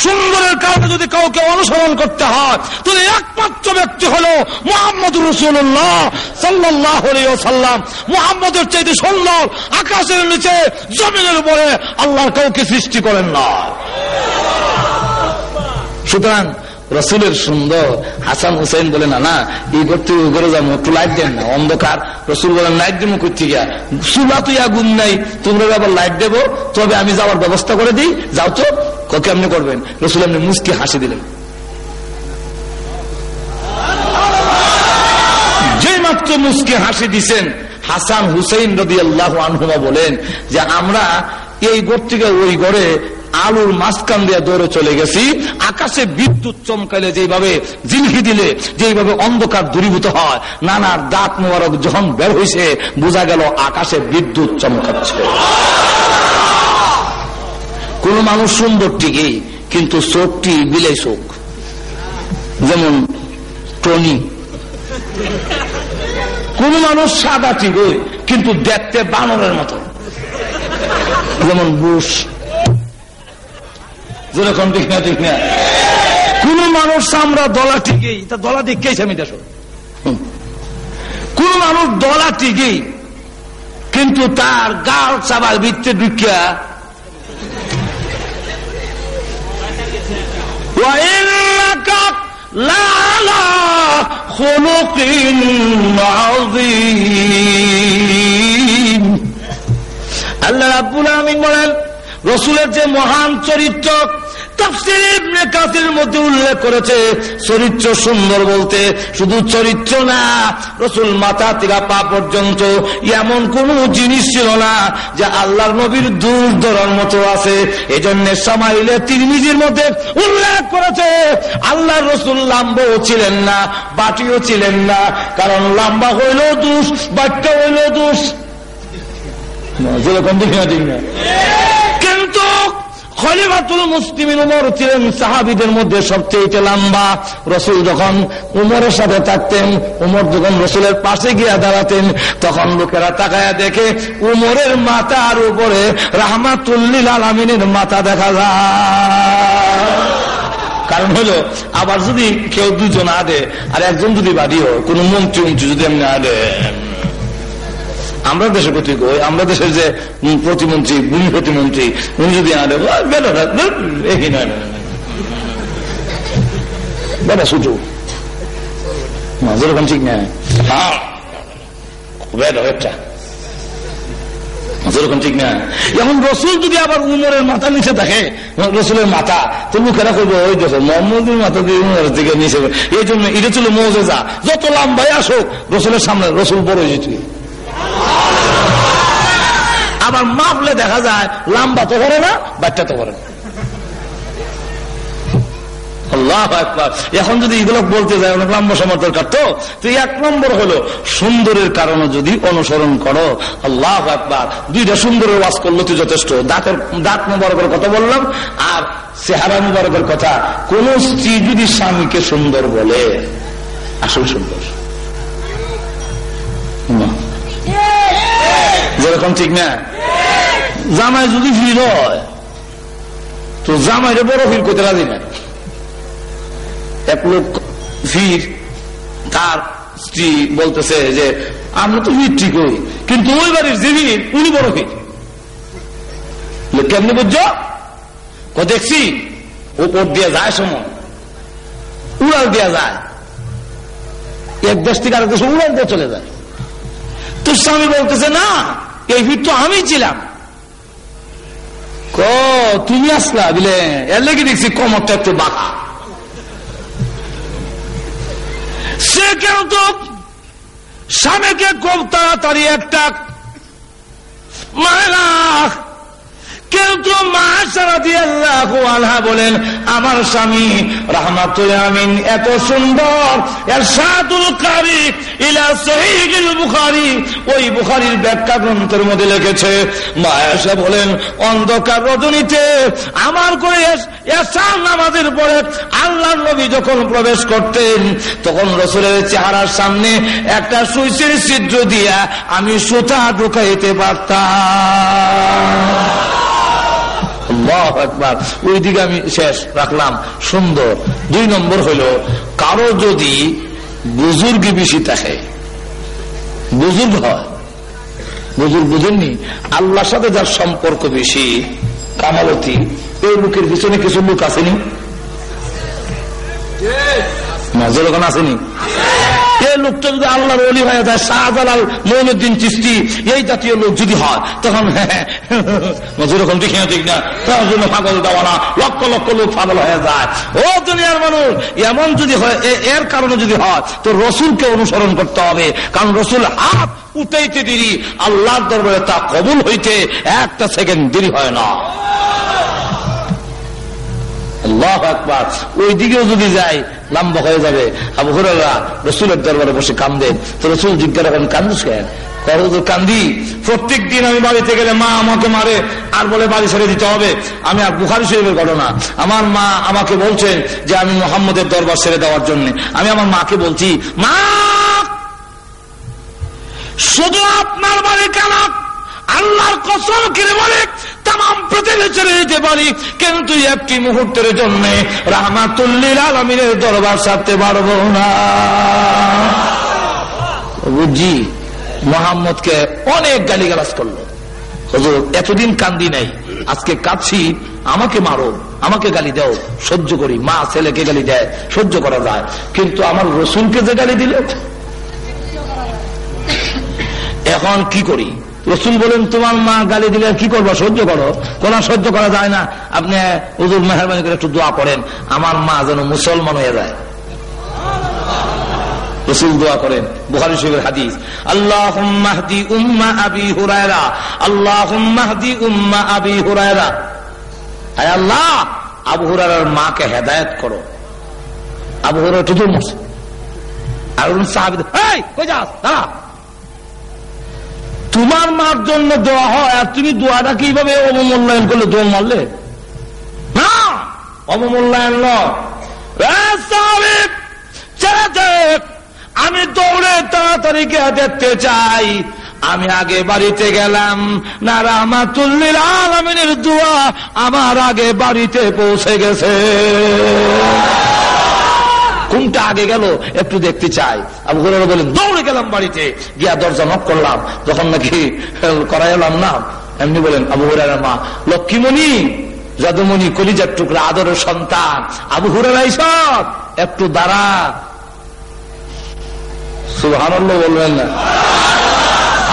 সুন্দরের কারণে যদি কাউকে অনুসরণ করতে হয় তাহলে একমাত্র ব্যক্তি হল মোহাম্মদ রসুল্লাহ সাল্লাহ সাল্লাম মোহাম্মদের চাইতে সুন্দর, আকাশের নিচে, জমিনের উপরে আল্লাহর কাউকে সৃষ্টি করেন না। সুতরাং রসুলের সুন্দর হাসান হুসেন বলে, না না, এই করতে করে যাব, একটু লাইট দেন না, অন্ধকার। রসুল বলেন লাইট দেবো করতে গিয়া? সুলা তুই আগুন নাই, তোমরা আবার লাইট দেবো, তবে আমি যাওয়ার ব্যবস্থা করে দিই, যাও তো কেমনি করবেন? রসুল এমনি মুসকে হাসি দিলেন। যে মাত্র মুসকে হাসি দিছেন, হাসান হুসেন রদি আল্লাহ আনহুমা বলেন যে, আমরা এই ঘর থেকে ওই ঘরে আলুর মাঝখান দিয়ে দৌড়ে চলে গেছি। আকাশে বিদ্যুৎ চমকাইলে যেভাবে জিলহি দিলে যেভাবে অন্ধকার দূরীভূত হয়, নানার দাঁত মোবারক যখন বের হয়েছে বোঝা গেল আকাশে বিদ্যুৎ চমকাচ্ছে। কোন মানুষ সুন্দর ঠিকই, কিন্তু চোখটি বিলে চোখ। যেমন টনি। কোন মানুষ সাদা ঠিকই, কিন্তু দেখতে বানরের মতো। যেমন বুশ। যেরকম দেখি না দেখি না। কোন মানুষ আমরা দলা টিকে তা দলা দেখেই আমি দেখো কোন মানুষ দলা টিকে কিন্তু তার গাল চাবার ভিত্তে ঢুকিয়া আল্লাহ আব্বুল আমিন বলেন রসুলের যে মহান চরিত্র মধ্যে উল্লেখ করেছে, চরিত্র সুন্দর বলতে শুধু চরিত্র না, রসুল মাথা থেকে পা পর্যন্ত এমন কোন জিনিস ছিল না যে আল্লাহর নবীর দূর ধরার মতো আছে। এই জন্য সামাইলে তিরমিজির মধ্যে উল্লেখ করেছে, আল্লাহর রসুল লাম্বও ছিলেন না, বাটিও ছিলেন না, কারণ লাম্বা হইল দোষ, বাট্টা হইল দোষ। যেরকম দেখি না ঠিক না। খলিফাতুল মুসলিমিন উমর ছিলেন সাহাবিদের মধ্যে সবচেয়ে লম্বা রসুল যখন উমরের সাথে থাকতেন, উমর যখন রসুলের পাশে গিয়া দাঁড়াতেন, তখন লোকেরা তাকায়া দেখে উমরের মাথার উপরে রাহমাতুল্লিল আলমিনের মাথা দেখা যায়। কারণ হলো, আবার যদি কেউ দুজন আদে, আর একজন যদি বাড়িও কোন মন্ত্রী মন্ত্রী যদি এমনি আদে। আমরা দেশের প্রতি আমরা দেশের যে প্রতিমন্ত্রী ভূমি প্রতিমন্ত্রী উনি যদি আনে নয়, নয়। বেটা শুধু ঠিক একটা ঠিক না রসুল যদি আবার উমরের মাথা নিচে থাকে রসুলের মাথা তো লোকেরা করবে ওই দেখো মোহাম্মদের মাথা দিয়ে উমরের দিকে নিচে এই জন্য এটা ছিল মৌজেজা। যত লাম্বাই আসুক রসুলের সামনে রসুল বড় হয়েছে আবার মাপলে দেখা যায় লাম্বা তো করে না, বাচ্চা তো করে না। এখন যদি এগুলো বলতে যায়, অনেক লম্বা সময় দরকার তো। এক নম্বর হলো, সুন্দরের কারণে যদি অনুসরণ করো, আল্লাহ একবার দুইটা সুন্দরের ওয়াজ করল তুই যথেষ্ট। দাঁতের, দাঁত মুবারকের কথা বললাম, আর চেহারা মুবারকের কথা। কোন স্ত্রী যদি স্বামীকে সুন্দর বলে, আসল সুন্দর। যেরকম ঠিক না? জামাই যদি ভিড় হয় তো জামাইরে বড় ভিড় করতে রাজি না এক লোক ভিড় তার স্ত্রী বলতেছে যে আমরা তো ভিড় ঠিক হই কিন্তু ওই বাড়ির যে ভিড় উনি বড় বলে, কেমনি বুঝছ? ও দেখছি উপর দিয়ে যায় সময় উড়াল দেওয়া যায়। এক দেশ থেকে আরেক দেশে উড়াল দিয়ে চলে যায়। তো স্বামী বলতেছে না এই ভিড় তো আমি ছিলাম। তুমি আসলা? বুঝলে এর লেগে দেখছি কমরটা একটু বাঁকা। সে কেন তো স্বামীকে খুব তাড়াতাড়ি একটা মায়না কিন্তু মা সারা দিয়ে আল্লাহ বলেন, আমার স্বামী রহমাতুল আমিন এত সুন্দর, এরশাদুল কারি ইলা বুখারী। ওই বুখারীর ব্যাখ্যা গ্রন্থের মধ্যে লিখেছে মা বলেন, অন্ধকার রজনীতে আমার করে এসার নামাজের পরে আল্লাহ নবী যখন প্রবেশ করতেন, তখন রসুলের চেহারার সামনে একটা সুইচের ছিদ্র দিয়া আমি সুতা ঢুকাইতে পারতাম। একবার আমি শেষ রাখলাম। সুন্দর। দুই নম্বর হলো, কারও যদি বুজুর্গ বেশি থাকে, বুজুর্গ হয়, বুজুর্গ বুঝেননি? আল্লাহর সাথে যার সম্পর্ক বেশি, কামালতি, এই লোকের পিছনে কিছু লোক আসেনি নজর আসেনি। এই লোকটা যদি আল্লাহর অলি হয়ে যায়, শাহজালাল মইনুদ্দিন চিস্তি এই জাতীয় লোক যদি হয়, তখন ওখান ঠিক না, তার জন্য দেওয়া না লক্ষ লক্ষ লোক হয়ে যায়। ও দুনিয়ার মানুষ, এমন যদি হয় এর কারণে যদি হয়, তো রসুলকে অনুসরণ করতে হবে। কারণ রসুল হাত উঠাইতে দেরি, আল্লাহর দরবারে তা কবুল হইতে একটা সেকেন্ড দেরি হয় না। আল্লাহ একবার ওই দিকেও যদি লম্বা হয়ে যাবে। আবু রসুলের দরবারে বসে তো রসুল কেন? কান্দি। প্রত্যেক দিন আমি বাড়িতে গেলে মা আমাকে মারে, আর বলে বাড়ি ছেড়ে দিতে হবে। আমি আর বুখারি শরীফের ঘটনা। আমার মা আমাকে বলছেন যে, আমি মোহাম্মদের দরবার ছেড়ে দেওয়ার জন্য। আমি আমার মাকে বলছি, মা, শুধু আপনার বাড়ি কেন আল্লাহর কসম কিনে বলে তাম পৃথিবী ছেড়ে যেতে পারি কিন্তু একটি মুহূর্তের জন্য রাহমাতুল্লিল আলমিনের দরবার পারব না। বুঝি মোহাম্মদকে অনেক করল। এতদিন কান্দি নাই। আজকে কাঁদছি, আমাকে মারো, আমাকে গালি দাও, সহ্য করি। মা ছেলেকে গালি দেয়, সহ্য করা যায়। কিন্তু আমার রসুলকে যে গালি দিলে? এখন কি করি? রসুল বলেন, তোমার মা গালি দিলে কি করব? সহ্য করো। কোন সহ্য করা যায় না। আপনি হুজুর মেহরবানি করে একটু দোয়া করেন। আমার মা যেন মুসলমান হয়ে যায়। আবি হুরার মাকে হেদায়ত করো। আবু হুরার টুটু আর তোমার মার জন্য দোয়া হয়, আর তুমি দোয়াটা কীভাবে অবমূল্যায়ন করলে? দোয়া মারলে? না! অবমূল্যায়ন আমি দৌড়ে তাড়াতাড়ি গিয়ে দেখতে চাই। আমি আগে বাড়িতে গেলাম। না রামাতুল্লিল আলমিনের দোয়া আমার আগে বাড়িতে পৌঁছে গেছে। কোনটা আগে গেল, একটু দেখতে চাই। আবু বলেন, দৌড়ে গেলাম বাড়িতে। গিয়া দরজা নক করলাম। যখন নাকি করাই এলাম না, এমনি বলেন, আবু হুরার মা, লক্ষ্মীমণি, যাদুমণি, কলিজার টুকরা, আদরের সন্তান, আবু হুরারাই সব একটু দাঁড়া। সুহান বলবেন না।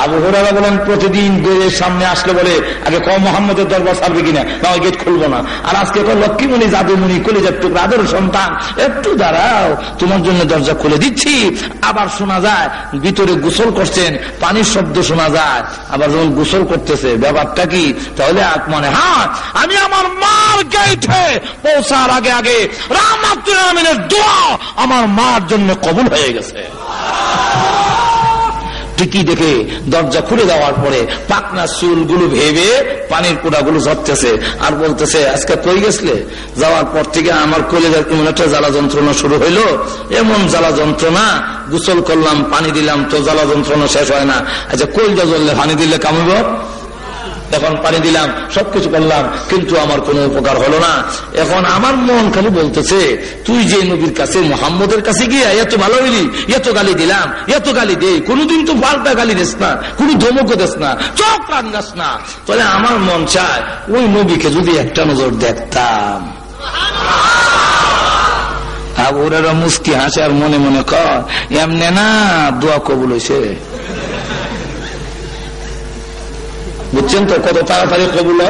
আবু হরারা বলেন, প্রতিদিন গেটের সামনে আসলে বলে, আগে কম মোহাম্মদের দরবার সারবে কিনা? ওই গেট খুলবো না। আর আজকে তো লক্ষ্মীমণি, জাদুমণি, কলেজের টুকরা, আদর সন্তান, একটু দাঁড়াও, তোমার জন্য দরজা খুলে দিচ্ছি। আবার শোনা যায়, ভিতরে গোসল করছেন, পানির শব্দ শোনা যায়। আবার যখন গোসল করতেছে, ব্যাপারটা কি? তাহলে মানে হ্যাঁ আমি আমার মার গেটে পৌঁছার আগে আগে আমিনের দোয়া আমার মার জন্য কবুল হয়ে গেছে। টিকি দেখে দরজা খুলে দেওয়ার পরে পাকনা চুলগুলো ভেবে পানির কোড়াগুলো ঝরতেছে আর বলতেছে, আজকে কই গেছলে? যাওয়ার পর থেকে আমার কলেজের যাওয়ার একটা জ্বালা যন্ত্রণা শুরু হইল। এমন জ্বালা যন্ত্রণা, গোসল করলাম, পানি দিলাম, তো জ্বালা যন্ত্রণা শেষ হয় না। আচ্ছা কইলটা জ্বললে পানি দিলে কামড় এখন পানি দিলাম, সবকিছু করলাম, কিন্তু আমার কোনো উপকার হলো না। এখন আমার মন খালি বলতেছে, তুই যে নবীর কাছে, মোহাম্মদের কাছে গিয়ে এত ভালো হইলি, এত গালি দিলাম, এত গালি দে কোনোদিন তো পাল্টা গালি দিস না, কোন ধমক দিস না, চোখ রান্নাস না। তাহলে আমার মন চায়, ওই নবীকে যদি একটা নজর দেখতাম। ওরা মুস্কি হাসে আর মনে মনে কর এমনে না, দোয়া কবুল হয়েছে বুঝছেন তো কত তাড়াতাড়ি কবুল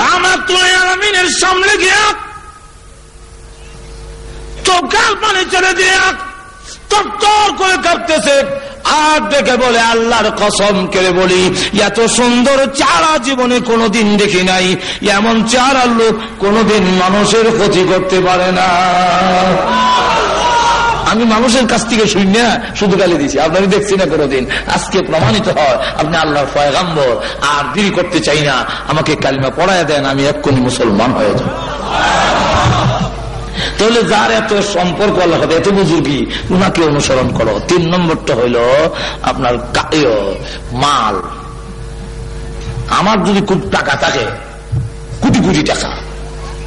রামাতুলের সামনে গিয়া চোখাল পানি চলে দিয়ে তর করে কাঁপতেছে আর দেখে বলে, আল্লাহর কসম কেড়ে বলি, এত সুন্দর চারা জীবনে কোনোদিন দেখি নাই। এমন চারার লোক কোনোদিন মানুষের ক্ষতি করতে পারে না। আমি মানুষের কাছ থেকে শুনি না শুধু গালি দিছি। আপনাকে দেখছি না কোনোদিন। আজকে প্রমাণিত হয়, আপনি আল্লাহর ফয়গাম্বর আর দেরি করতে চাই না। আমাকে কালিমা পড়ায় দেন, আমি এক্ষুনি মুসলমান হয়ে যাব। তাহলে যার এত সম্পর্ক আল্লাহ সাথে এত বুজুর্গি, উনাকে অনুসরণ করো। তিন নম্বরটা হইল আপনার মাল। আমার যদি খুব টাকা থাকে, কোটি কোটি টাকা,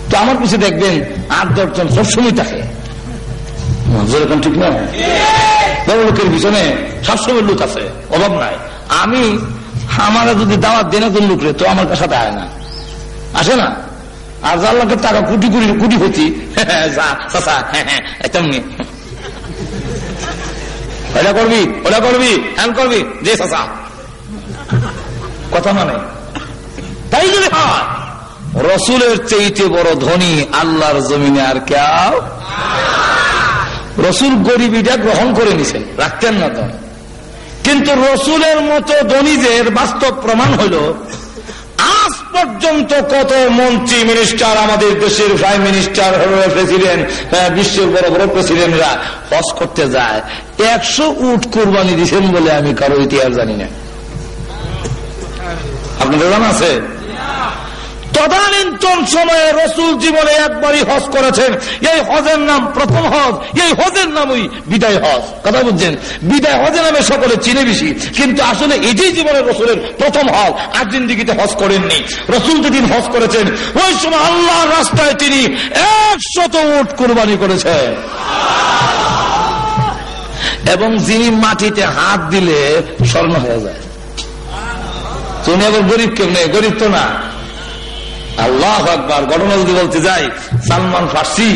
তো আমার পিছে দেখবেন আট দশজন সবসময় থাকে। যেরকম ঠিক না? বড় লোকের পিছনে সবসময় লোক আছে, অভাব নাই। আমি, আমার যদি দাওয়াত দেন একজন লোকরে তো আমার সাথে আয় না। আসে না? আর যার লোকের টাকা কোটি কোটি কোটি হতি হ্যাঁ হ্যাঁ ওটা করবি ওটা করবি হ্যান করবি যে চাচা কথা মানে? তাই যদি হয়, রসুলের চেইতে বড় ধনী আল্লাহর জমিনে আর কেউ? রসুল গরিবিটা গ্রহণ করে নিছেন, রাখতেন না তো। কিন্তু রসুলের মতো ধনীদের বাস্তব প্রমাণ হইল আজ পর্যন্ত কত মন্ত্রী মিনিস্টার আমাদের দেশের প্রাইম মিনিস্টার প্রেসিডেন্ট বিশ্বের বড় বড় প্রেসিডেন্টরা হজ করতে যায়। একশো উট কোরবানি দিচ্ছেন বলে আমি কারও ইতিহাস জানি না। আপনাদের জানা আছে? তদানীন্তন সময়ে রসুল জীবনে একবারই হজ করেছেন। এই হজের নাম প্রথম হজ, এই হজের নামই বিদায় হজ। কথা বুঝছেন? বিদায় হজের নামে সকলে চিনে বেশি, কিন্তু আসলে এটাই জীবনের রসুলের প্রথম হজ, আর জিন্দিগিতে হজ করেননি। রসুল যেদিন হজ করেছেন, ওই সময় আল্লাহর রাস্তায় তিনি একশত উট কোরবানি করেছেন। এবং যিনি মাটিতে হাত দিলে স্বর্ণ হয়ে যায়। তুমি আবার গরিব কেউ নেই গরিব তো না। আল্লাহ আকবার, ঘটনা যদি বলতে যাই, সালমান ফার্সি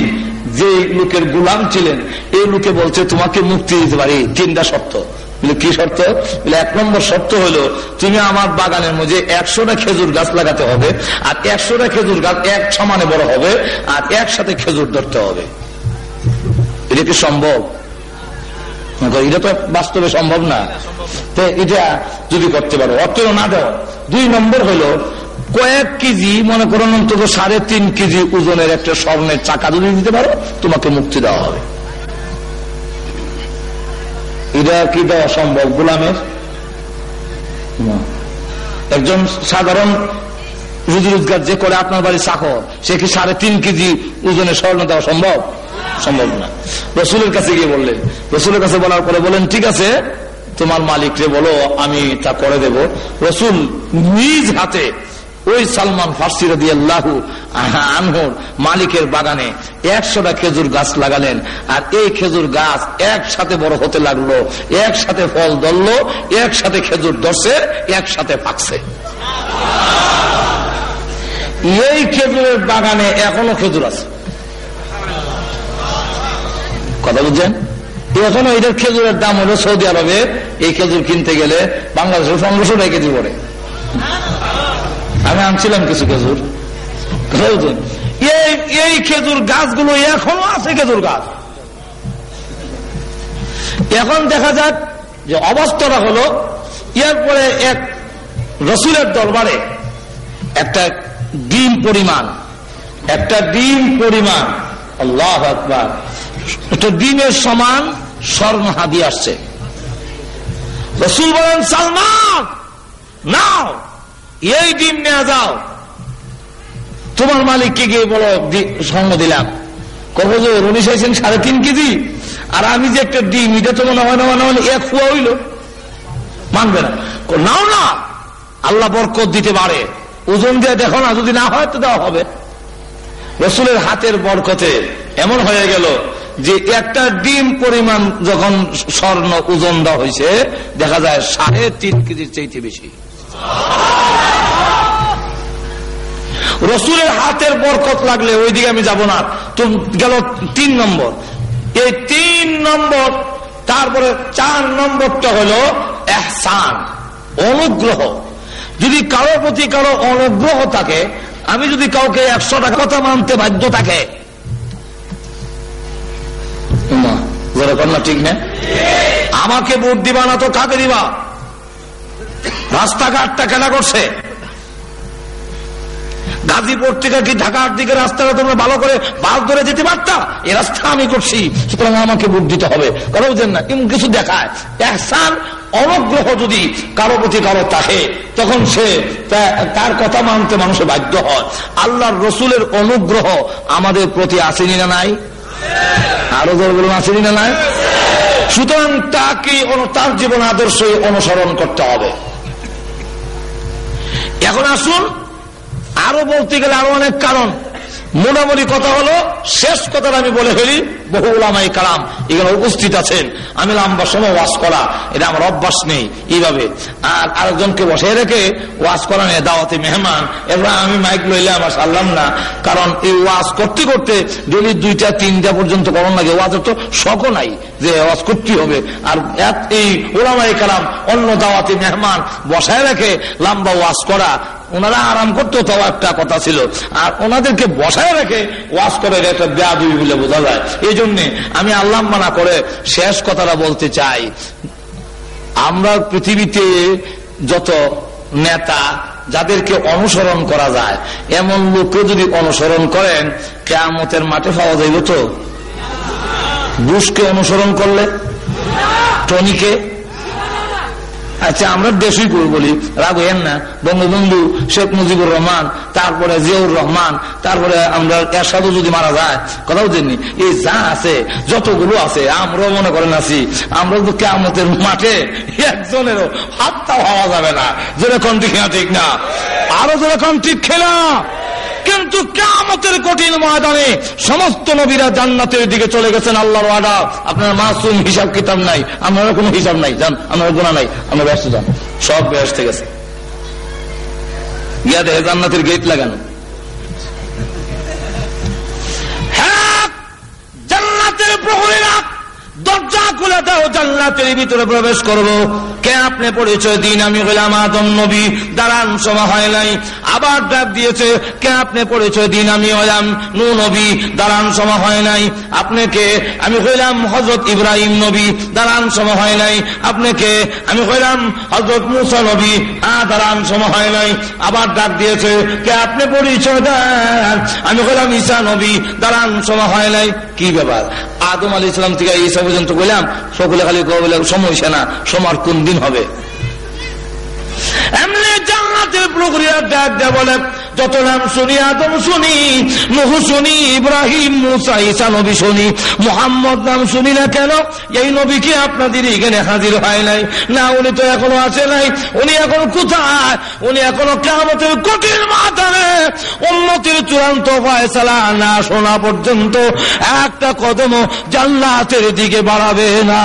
যে লোকের গুলাম ছিলেন, এই লোকে বলছে, তোমাকে মুক্তি দিতে পারি। তিনটা শর্ত। কি শর্ত? এক নম্বর শর্ত হলো, তুমি আমার বাগানের মধ্যে একশোটা খেজুর গাছ লাগাতে হবে, আর একশোটা খেজুর গাছ এক সমানে বড় হবে, আর একসাথে খেজুর ধরতে হবে। এটা কি সম্ভব? এটা তো বাস্তবে সম্ভব না। এটা যদি করতে পারো অর্থ না দাও দুই নম্বর হলো কয়েক কেজি, মনে করেন অন্তত সাড়ে তিন কেজি ওজনের একটা স্বর্ণের চাকা যদি দিতে পারো, তোমাকে মুক্তি দেওয়া হবে। এটা কি দেওয়া সম্ভব গোলামের? একজন সাধারণ রুজি রোজগার যে করে আপনার বাড়ি চাকর, সে কি সাড়ে তিন কেজি ওজনের স্বর্ণ দেওয়া সম্ভব? সম্ভব না। রসুলের কাছে গিয়ে বললেন, রসুলের কাছে বলার পরে বলেন ঠিক আছে, তোমার মালিকরে বলো, আমি তা করে দেব। রসুল নিজ হাতে ওই সালমান ফার্সি রদি আল্লাহ আনহুর মালিকের বাগানে একশোটা খেজুর গাছ লাগালেন, আর এই খেজুর গাছ একসাথে বড় হতে লাগল, একসাথে ফল ধরলো, একসাথে খেজুর ধরছে, একসাথে পাকছে এই খেজুরের বাগানে এখনও খেজুর আছে। কথা বুঝছেন? এখনও এটার খেজুরের দাম হলো সৌদি আরবে এই খেজুর কিনতে গেলে বাংলাদেশের পনেরোশো টাকা কেজি পড়ে। আমি আনছিলাম কিছু খেজুর। এই খেজুর গাছগুলো এখনও আছে খেজুর গাছ। এখন দেখা যাক যে অবস্থাটা হলো, এরপরে এক রসুলের দরবারে একটা ডিম পরিমাণ, একটা ডিম পরিমাণ, আল্লাহ আকবার। একটা ডিমের সমান স্বর্ণ হাদি আসছে। রসুল বলেন, সালমান, নাও। এই ডিম নেওয়া যাও। তোমার মালিককে গিয়ে বলো সঙ্গ দিলাম। কবে যে উনি চাইছেন সাড়ে তিন কেজি, আর আমি যে একটা ডিম, এটা তো মনে হয় না, মনে হয় এক ফুয়া হইল। মানবে না। নাও না। আল্লাহ বরকত দিতে পারে। ওজন দিয়ে দেখো না, যদি না হয় তো দেওয়া হবে। রসুলের হাতের বরকতে এমন হয়ে গেল যে একটা ডিম পরিমাণ যখন স্বর্ণ ওজন দেওয়া হয়েছে, দেখা যায় সাড়ে তিন কেজির চাইতে বেশি। রসুলের হাতের বরকত লাগলে ওইদিকে আমি যাব না। তো গেল তিন নম্বর। এই তিন নম্বর, তারপরে চার নম্বরটা হলো এহসান, অনুগ্রহ। যদি কারও প্রতি কারও অনুগ্রহ থাকে, আমি যদি কাউকে একশো টাকা কথা মানতে বাধ্য থাকে। ঠিক না? আমাকে ভোট দিবা তো কাকে দিবা? রাস্তাঘাটটা কেনা করছে? গাজীপুর থেকে কি ঢাকার দিকে রাস্তাটা তোমরা ভালো করে বাস ধরে যেতে পারতা? এই রাস্তা আমি করছি। সুতরাং আমাকে ভোট দিতে হবে। কথা বুঝছেন না? এমন কিছু দেখায়। একসান অনুগ্রহ যদি কারও প্রতি কারও থাকে, তখন সে তার কথা মানতে মানুষের বাধ্য হয়। আল্লাহর রসুলের অনুগ্রহ আমাদের প্রতি আসেনি না নাই? আরও জোর বলুন, আসেনি না নাই? সুতরাং তাকে তার জীবন আদর্শ অনুসরণ করতে হবে। এখন আসুন আরও বলতে গেলে আরও অনেক কারণ। মোটামুটি কথা হলো, শেষ কথাটা আমি বলে ফেলি, বহু ওলামাই কালাম এখানে উপস্থিত আছেন। আমি লম্বা সময় ওয়াজ করা, এটা আমার অভ্যাস নেই এইভাবে। আর আরেকজনকে বসে রেখে ওয়াজ করা নেই দাওয়াতে মেহমান, এবার আমি মাইক লইলে আমার সারলাম না। কারণ এই ওয়াজ করতে করতে যদি দুইটা, তিনটা পর্যন্ত করণ লাগে, ওয়াজের তো শখও নাই যে ওয়াজ করতে হবে। আর এই ওলামাই কালাম অন্য দাওয়াতে মেহমান বসায় রেখে লম্বা ওয়াজ করা ওনারা আরাম করতো তাও একটা কথা ছিল। আর ওনাদেরকে বসায় রেখে ওয়াজ করে একটা বেয়াদুই বলে বোঝা যায়। এই জন্যে আমি আল্লাহ মানা করে শেষ কথাটা বলতে চাই। আমরা পৃথিবীতে যত নেতা, যাদেরকে অনুসরণ করা যায়, এমন লোককে যদি অনুসরণ করেন, কেয়ামতের মাঠে পাওয়া যাইব তো? বুশকে অনুসরণ করলে? টনিকে? আচ্ছা আমরা দেশই করে বলি, রাগ হইয়েন না। বঙ্গবন্ধু শেখ মুজিবুর রহমান, তারপরে জিয়াউর রহমান, তারপরে আমরা এরশাদও যদি মারা যায় কথা বুঝেননি এই যা আছে, যতগুলো আছে, আমরাও মনে করেন আছি, আমরা তো কেমতের মাঠে একজনেরও হাতটা হওয়া যাবে না। যেরকম ঠিক না ঠিক না। আরও যেরকম ঠিক খেলা। কিন্তু কেমতের কঠিন ময়দানে সমস্ত নবীরা জান্নাতের দিকে চলে গেছেন আল্লাহর ওয়াদা। আপনার মাসুম হিসাব কিতাব নাই আপনারা কোনো হিসাব নাই জান আপনার গোনা নাই, আমরা ব্যস্ত যান। সব ব্যস্ত গেছে। গিয়া দেখে জান্নাতের গেট লাগানো। হ্যাঁ জান্নাতের প্রহরীরা দরজা জান্নাতের ভিতরে প্রবেশ করব। কে আপনি পরিচয় দিন? আমি আদম নবী। দাঁড়ান হয় নাই। আবার ডাক দিয়েছে, কে আপনি পরিচয় দিন? আমি নু নবী। দাঁড়ান, সময় হয় নাই। আমি হইলাম হজরত ইব্রাহিম নবী। দাঁড়ান, সময় হয় নাই। আপনাকে আমি হইলাম হজরত মুসা নবী। আ দাঁড়ান, সময় হয় নাই। আবার ডাক দিয়েছে, কে আপনি পরিচয় দেন? আমি হইলাম ঈসা নবী। দাঁড়ান, সময় হয় নাই। কি ব্যাপার? আদম আলী ইসলাম থেকে পর্যন্ত সকলে খালি কবে সময় সেনা সমার কোন দিন হবে? যত নাম শুনি, আদম শুনি শুনি, ইব্রাহিম, মুসা নবী শুনি, মোহাম্মদ নাম শুনি না কেন? এই নবীকে আপনাদের এখানে হাজির হয় নাই? না, উনি তো এখনও আসে নাই। উনি এখন কোথায়? উনি এখনও কেমতের কঠিন মাথারে উন্নতির চূড়ান্ত ফয়সালা না শোনা পর্যন্ত একটা কদম জান্নাতের দিকে বাড়াবে না।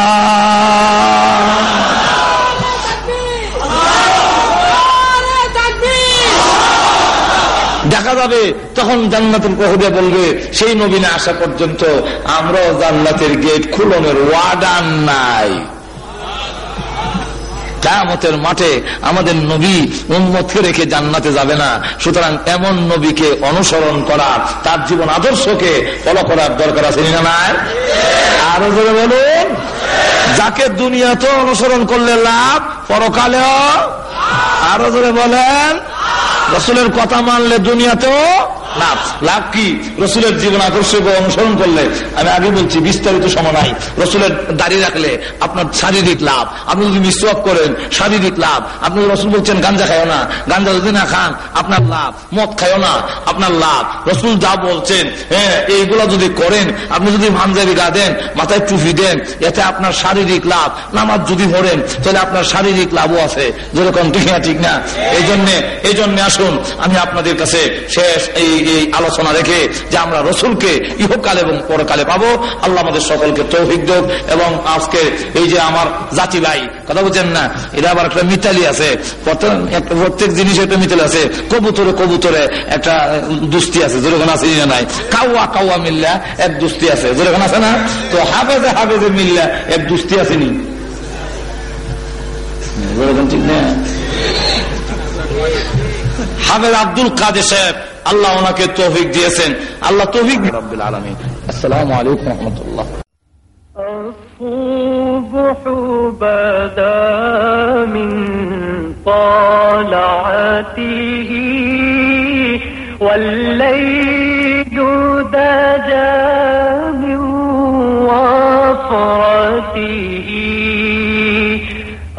দেখা যাবে, তখন জান্নাতের প্রহরে বলবে, সেই নবীনে আসা পর্যন্ত আমরাও জান্নাতের গেট খুলনের ওয়ার্ডার নাই। কামতের মাঠে আমাদের নবী উন্মতকে রেখে জান্নাতে যাবে না। সুতরাং এমন নবীকে অনুসরণ করা, তার জীবন আদর্শকে ফলো করার দরকার আছে না আরও জোরে বলুন। যাকে দুনিয়াতে অনুসরণ করলে লাভ, পরকালেও? আরও জোরে বলেন। রসুলের কথা মানলে দুনিয়াতেও লাভ। লাভ কি? রসুলের জীবন আদর্শ অনুসরণ করলে, আমি আগে বলছি, বিস্তারিত সময় নাই। রসুলের দাঁড়িয়ে রাখলে আপনার শারীরিক লাভ। আপনি যদি মিসওয়াক করেন, শারীরিক লাভ। আপনি রসুল বলছেন, গাঞ্জা খাও না, গাঞ্জা যদি না খান, আপনার লাভ। মদ খাও না, আপনার লাভ। রসুল যা বলছেন হ্যাঁ এইগুলা যদি করেন, আপনি যদি ভাঞ্জাবি গা দেন, মাথায় টুফি দেন, এতে আপনার শারীরিক লাভ। নামাজ যদি পড়েন, তাহলে আপনার শারীরিক লাভও আছে। যেরকম ঠিক না ঠিক না। এই জন্যে এই জন্য আসুন, আমি আপনাদের কাছে শেষ এই এই আলোচনা রেখে যে আমরা রসুলকে ইহকাল এবং পরকালে পাবো, আল্লাহ আমাদের সকলকে তৌফিক দেব এবং আজকে এই যে আমার জাতি ভাই, কথা বলছেন না? এটা আবার একটা মিতালি আছে। প্রত্যেক জিনিসে একটা মিতালি আছে। কবুতরে কবুতরে একটা দুস্তি আছে। যেরকম আছে নাই? কাউয়া কাউয়া মিল্লা, এক দুস্তি আছে। যেরকম আছে না? তো হাফেজে হাফেজে মিল্লা, এক দুস্তি আসেনি যেরকম ঠিক না? হাফেজ আব্দুল কাদের সাহেব আল্লাহ ওনাকে তৌফিক দিয়েছেন আল্লাহ তৌফিক রব্বিল আলমী আসসালামু আলাইকুম রহমতুল্লাহ الصبح بدا من طلعته والليل دجى من وفرته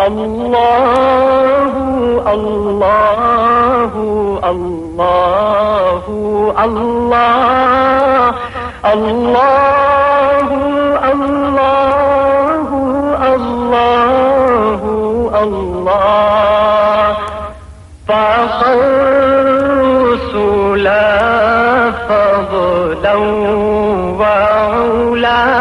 الله الله اللہ اللہ اللہ اللہ اللہ اللہ فخر رسولا فضلا وعلا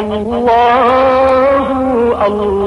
الله الله